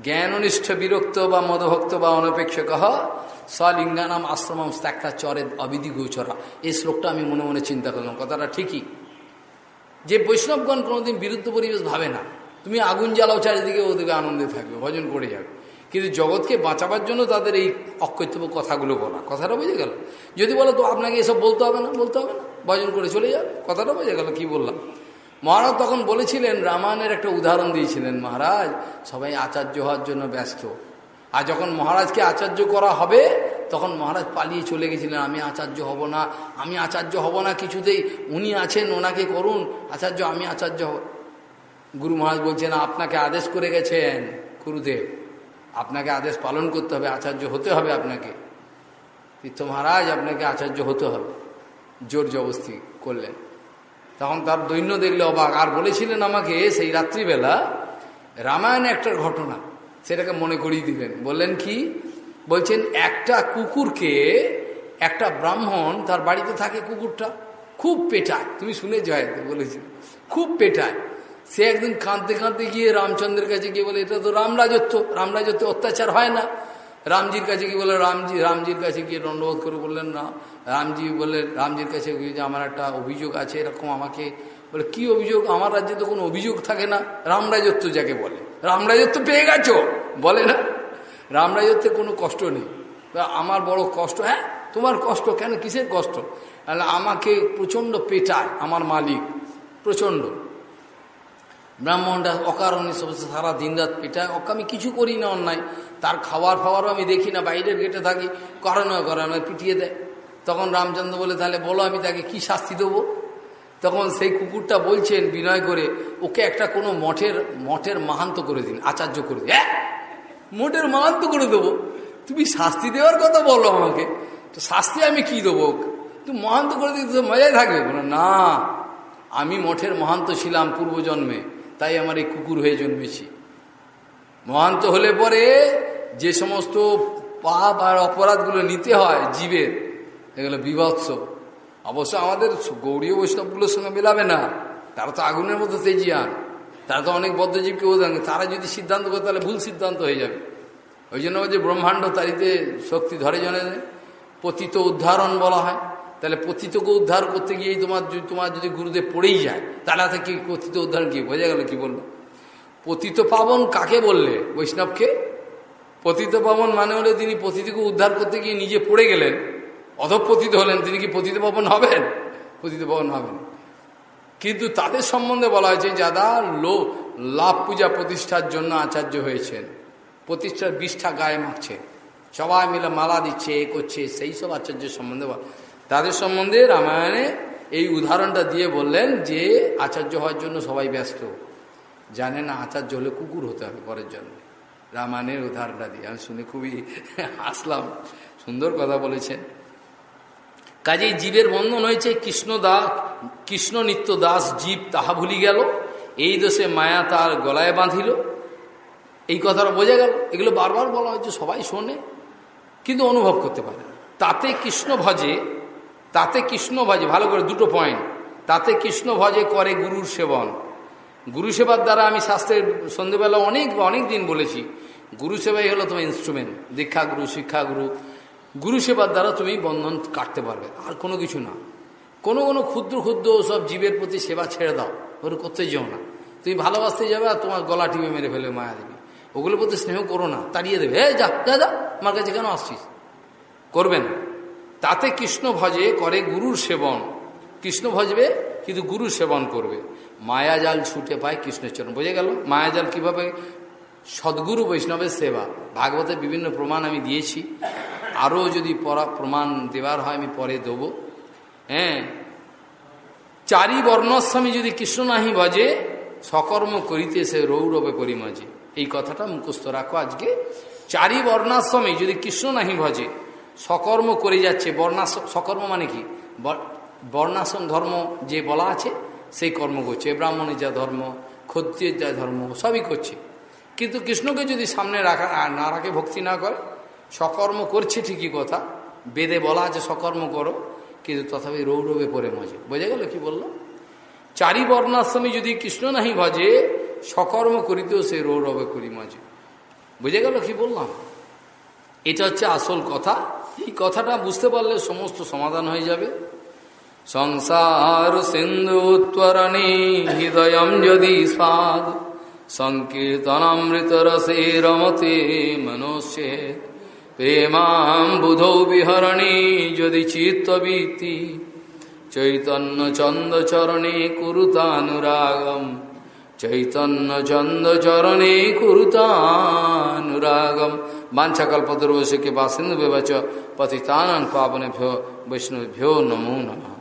জ্ঞাননিষ্ঠ বিরক্ত বা মদভক্ত বা অনপেক্ষক স্বলিঙ্গানাম আশ্রমম ত্যাগটা চরে অবিধি গোচরা। এই শ্লোকটা আমি মনে মনে চিন্তা করলাম। কথাটা ঠিকই। যে বৈষ্ণবগণ কোনোদিন বিরুদ্ধ পরিবেশ ভাবে না। তুমি আগুন জ্বালাও, চারিদিকে ওদিকে আনন্দে থাকবে, ভজন করে যাবে। কিন্তু জগৎকে বাঁচাবার জন্য তাদের এই অকৈতব্য কথাগুলো বলা। কথাটা বুঝে গেল? যদি বলো তো আপনাকে এসব বলতে হবে না, বলতে হবে না। ভজন করে চলে যাবে। কথাটা বুঝে গেল, কি বললাম? মহারাজ তখন বলেছিলেন, রামায়ণের একটা উদাহরণ দিয়েছিলেন, মহারাজ, সবাই আচার্য হওয়ার জন্য ব্যস্ত। আর যখন মহারাজকে আচার্য করা হবে, তখন মহারাজ পালিয়ে চলে গেছিলেন, আমি আচার্য হব না, আমি আচার্য হব না কিছুতেই, উনি আছেন, ওনাকে করুন, আচার্য, আমি আচার্য হব। গুরু মহারাজ বলছেন, আপনাকে আদেশ করে গেছেন, গুরুদেব, আপনাকে আদেশ পালন করতে হবে, আচার্য হতে হবে আপনাকে। তীর্থ মহারাজ, আপনাকে আচার্য হতে হবে। জোর জবস্তি করলেন। তখন তার দৈন্য দেখলে অবাক। আর বলেছিলেন আমাকে, সেই রাত্রিবেলা রামায়ণে একটা ঘটনা, সেটাকে মনে করিয়ে দিলেন। বললেন কি? বলছেন, একটা কুকুরকে, একটা ব্রাহ্মণ, তার বাড়িতে থাকে কুকুরটা, খুব পেটায়। তুমি শুনে যায় বলেছি খুব পেটায়। সে একদিন কাঁদতে কাঁদতে গিয়ে রামচন্দ্রের কাছে গিয়ে বলে, এটা তো রাম রাজত্ব, রাম অত্যাচার হয় না। রামজির কাছে গিয়ে বলে, রামজি, রামজির কাছে গিয়ে দণ্ডবোধ করে বললেন, না। রামজি বলে, রামজির কাছে যে আমার একটা অভিযোগ আছে, এরকম আমাকে বলে, কি অভিযোগ? আমার রাজ্যে তো কোনো অভিযোগ থাকে না। রামরাজত্ব যাকে বলে। রামরাজত্ব পেয়ে গেছো? বলে না। রামরাজত্বে কোনো কষ্ট নেই। আমার বড় কষ্ট হ্যাঁ? তোমার কষ্ট কেন? কিসের কষ্ট? আমাকে প্রচণ্ড পেটায়, আমার মালিক, প্রচণ্ড। ব্রাহ্মণটা অকারণে সমস্ত সারা দিন রাত পেটায়। ওকে আমি কিছু করি না অন্যায়। তার খাবার ফাওয়ারও আমি দেখি না, বাইরের গেটে থাকি। কারণ কারণ পিটিয়ে দেয়। তখন রামচন্দ্র বলে, তাহলে বলো আমি তাকে কি শাস্তি দেবো? তখন সেই কুকুরটা বলছেন বিনয় করে, ওকে একটা কোনো মঠের মঠের মাহান্ত করে দিন, আচার্য করে দিন। হ্যাঁ মঠের মাহান্ত করে দেবো? তুমি শাস্তি দেওয়ার কথা বলো আমাকে। তো শাস্তি আমি কি দেবো তুমি মহান্ত করে দিতে মজাই থাকবে। বলো, না, আমি মঠের মহান্ত ছিলাম পূর্বজন্মে। তাই আমার এই কুকুর হয়ে জন্মেছি। মহান্ত হলে পরে যে সমস্ত পাপ আর অপরাধগুলো নিতে হয় জীবের, এগুলো বিভৎস। অবশ্য আমাদের গৌরীয় বৈষ্ণবগুলোর সঙ্গে মেলাবে না। তারা তো আগুনের মতো তেজিয়ান। তারা তো অনেক বদ্ধজীবকে বোঝান তারা যদি সিদ্ধান্ত করে তাহলে ভুল সিদ্ধান্ত হয়ে যাবে। ওই জন্য যে ব্রহ্মাণ্ড তারিতে শক্তি ধরে জনে পতিত উদ্ধারণ বলা হয়। তাহলে পতিতকে উদ্ধার করতে গিয়েই তোমার তোমার যদি গুরুদেব পড়েই যায়, তাহলে হাতে কি পতিত উদ্ধার কি? বোঝা গেল কি বলল? পতিত পাবন কাকে বললে বৈষ্ণবকে? পতিত পাবন মানে হলে তিনি পতিতকে উদ্ধার করতে গিয়ে নিজে পড়ে গেলেন অধপতিত হলেন, তিনি কি পতিত পাবন হবেন? পতিত পাবন হবেন। কিন্তু তাদের সম্বন্ধে বলা হয়েছে, যাদা লো, লাভ পূজা প্রতিষ্ঠার জন্য আচার্য হয়েছেন। প্রতিষ্ঠার বিষ্ঠা গায়ে মাখছে। সবাই মিলে মালা দিচ্ছে, এ করছে, সেই সব আচার্যের সম্বন্ধে তাদের সম্বন্ধে রামায়ণে এই উদাহরণটা দিয়ে বললেন যে আচার্য হওয়ার জন্য সবাই ব্যস্ত। জানে না আচার্য হলে কুকুর হতে হবে পরের জন্য। রামায়ণের উদাহরণটা দিয়ে। আমি শুনে খুবই হাসলাম। সুন্দর কথা বলেছেন। কাজেই জীবের বন্ধন হয়েছে, কৃষ্ণ দাস কৃষ্ণ নিত্য দাস জীব তাহা ভুলি গেল। এই দোষে মায়া তার গলায় বাঁধিল। এই কথাটা বোঝা গেল। এগুলো বারবার বলা হয়েছে, সবাই শোনে, কিন্তু অনুভব করতে পারে তাতে কৃষ্ণ ভজে তাতে কৃষ্ণ ভজে ভালো করে দুটো পয়েন্ট তাতে কৃষ্ণ ভজে করে গুরুর সেবন। গুরু সেবার দ্বারা আমি শাস্ত্রের সন্ধ্যেবেলা অনেক অনেক দিন বলেছি, গুরু সেবাই হলো তোমার ইনস্ট্রুমেন্ট দীক্ষাগুরু শিক্ষাগুরু গুরু। গুরু সেবার দ্বারা তুমি বন্ধন কাটতে পারবে, আর কোনো কিছু না। কোনো কোনো ক্ষুদ্র ক্ষুদ্র সব জীবের প্রতি সেবা ছেড়ে দাও, ওর করতে যাও না। তুমি ভালোবাসতে যাবে আর তোমার গলা টিপে মেরে ফেলে মায়া দেবে। ওগুলোর প্রতি স্নেহ করো না, তাড়িয়ে দেবে হ্যাঁ যা যা যা, আমার কাছে কেন আসছিস? করবেন তাতে কৃষ্ণ ভজে করে গুরুর সেবন। কৃষ্ণ ভজবে, কিন্তু গুরু সেবন করবে। মায়াজাল ছুটে পায় কৃষ্ণচরণ বোঝা গেল? মায়াজাল কীভাবে? সদ্গুরু বৈষ্ণবের সেবা। ভাগবতের বিভিন্ন প্রমাণ আমি দিয়েছি। আরও যদি পরা প্রমাণ দেওয়ার হয়, আমি পরে দেব। হ্যাঁ। চারি বর্ণস্বামী যদি কৃষ্ণ নাহি ভজে, সকর্ম করিতে সে রৌরবে পরিমাজে। এই কথাটা মুখস্থ রাখো আজকে। চারি বর্ণাশ্রমে যদি কৃষ্ণ নাহি ভজে সকর্ম করে যাচ্ছে বর্ণাশ্রম সকর্ম মানে কি? বর্ণাশ্রম ধর্ম যে বলা আছে, সেই কর্ম করছে। ব্রাহ্মণের যা ধর্ম ক্ষত্রিয়ের যা ধর্ম, সবই করছে। কিন্তু কৃষ্ণকে যদি সামনে রাখা না রাখে, ভক্তি না করে সকর্ম করছে ঠিকই কথা, বেদে বলা আছে সকর্ম করো, কিন্তু তথাপি রৌরবে পরে মজে। বোঝা গেল কি বলল? চারি বর্ণাশ্রমী যদি কৃষ্ণ নাহি ভজে সকর্ম করিতেও সে রৌরবে করি মজে। বুঝে গেল কি বললাম? এটা হচ্ছে আসল কথা। এই কথাটা বুঝতে পারলে সমস্ত সমাধান হয়ে যাবে। সংসার সিন্ধু উত্তরণী হৃদয়ম যদি স্বাদ, সংকীর্তনামৃত রসে রমতে মনুষ্যে প্রেমাম বুধৌ বিহরণী যদি চিত্তবীতি, চৈতন্য চন্দ চরণে কুরুতানুরাগম, চৈতন্য চন্দ চরণে কুরুতানুরাগম বাঞ্ছাকল্পদ্রবশকে বাসিন্দু বেবাচ পতিতানন পাবনে ভ্যো বৈষ্ণব ভ্যো নমো নমঃ।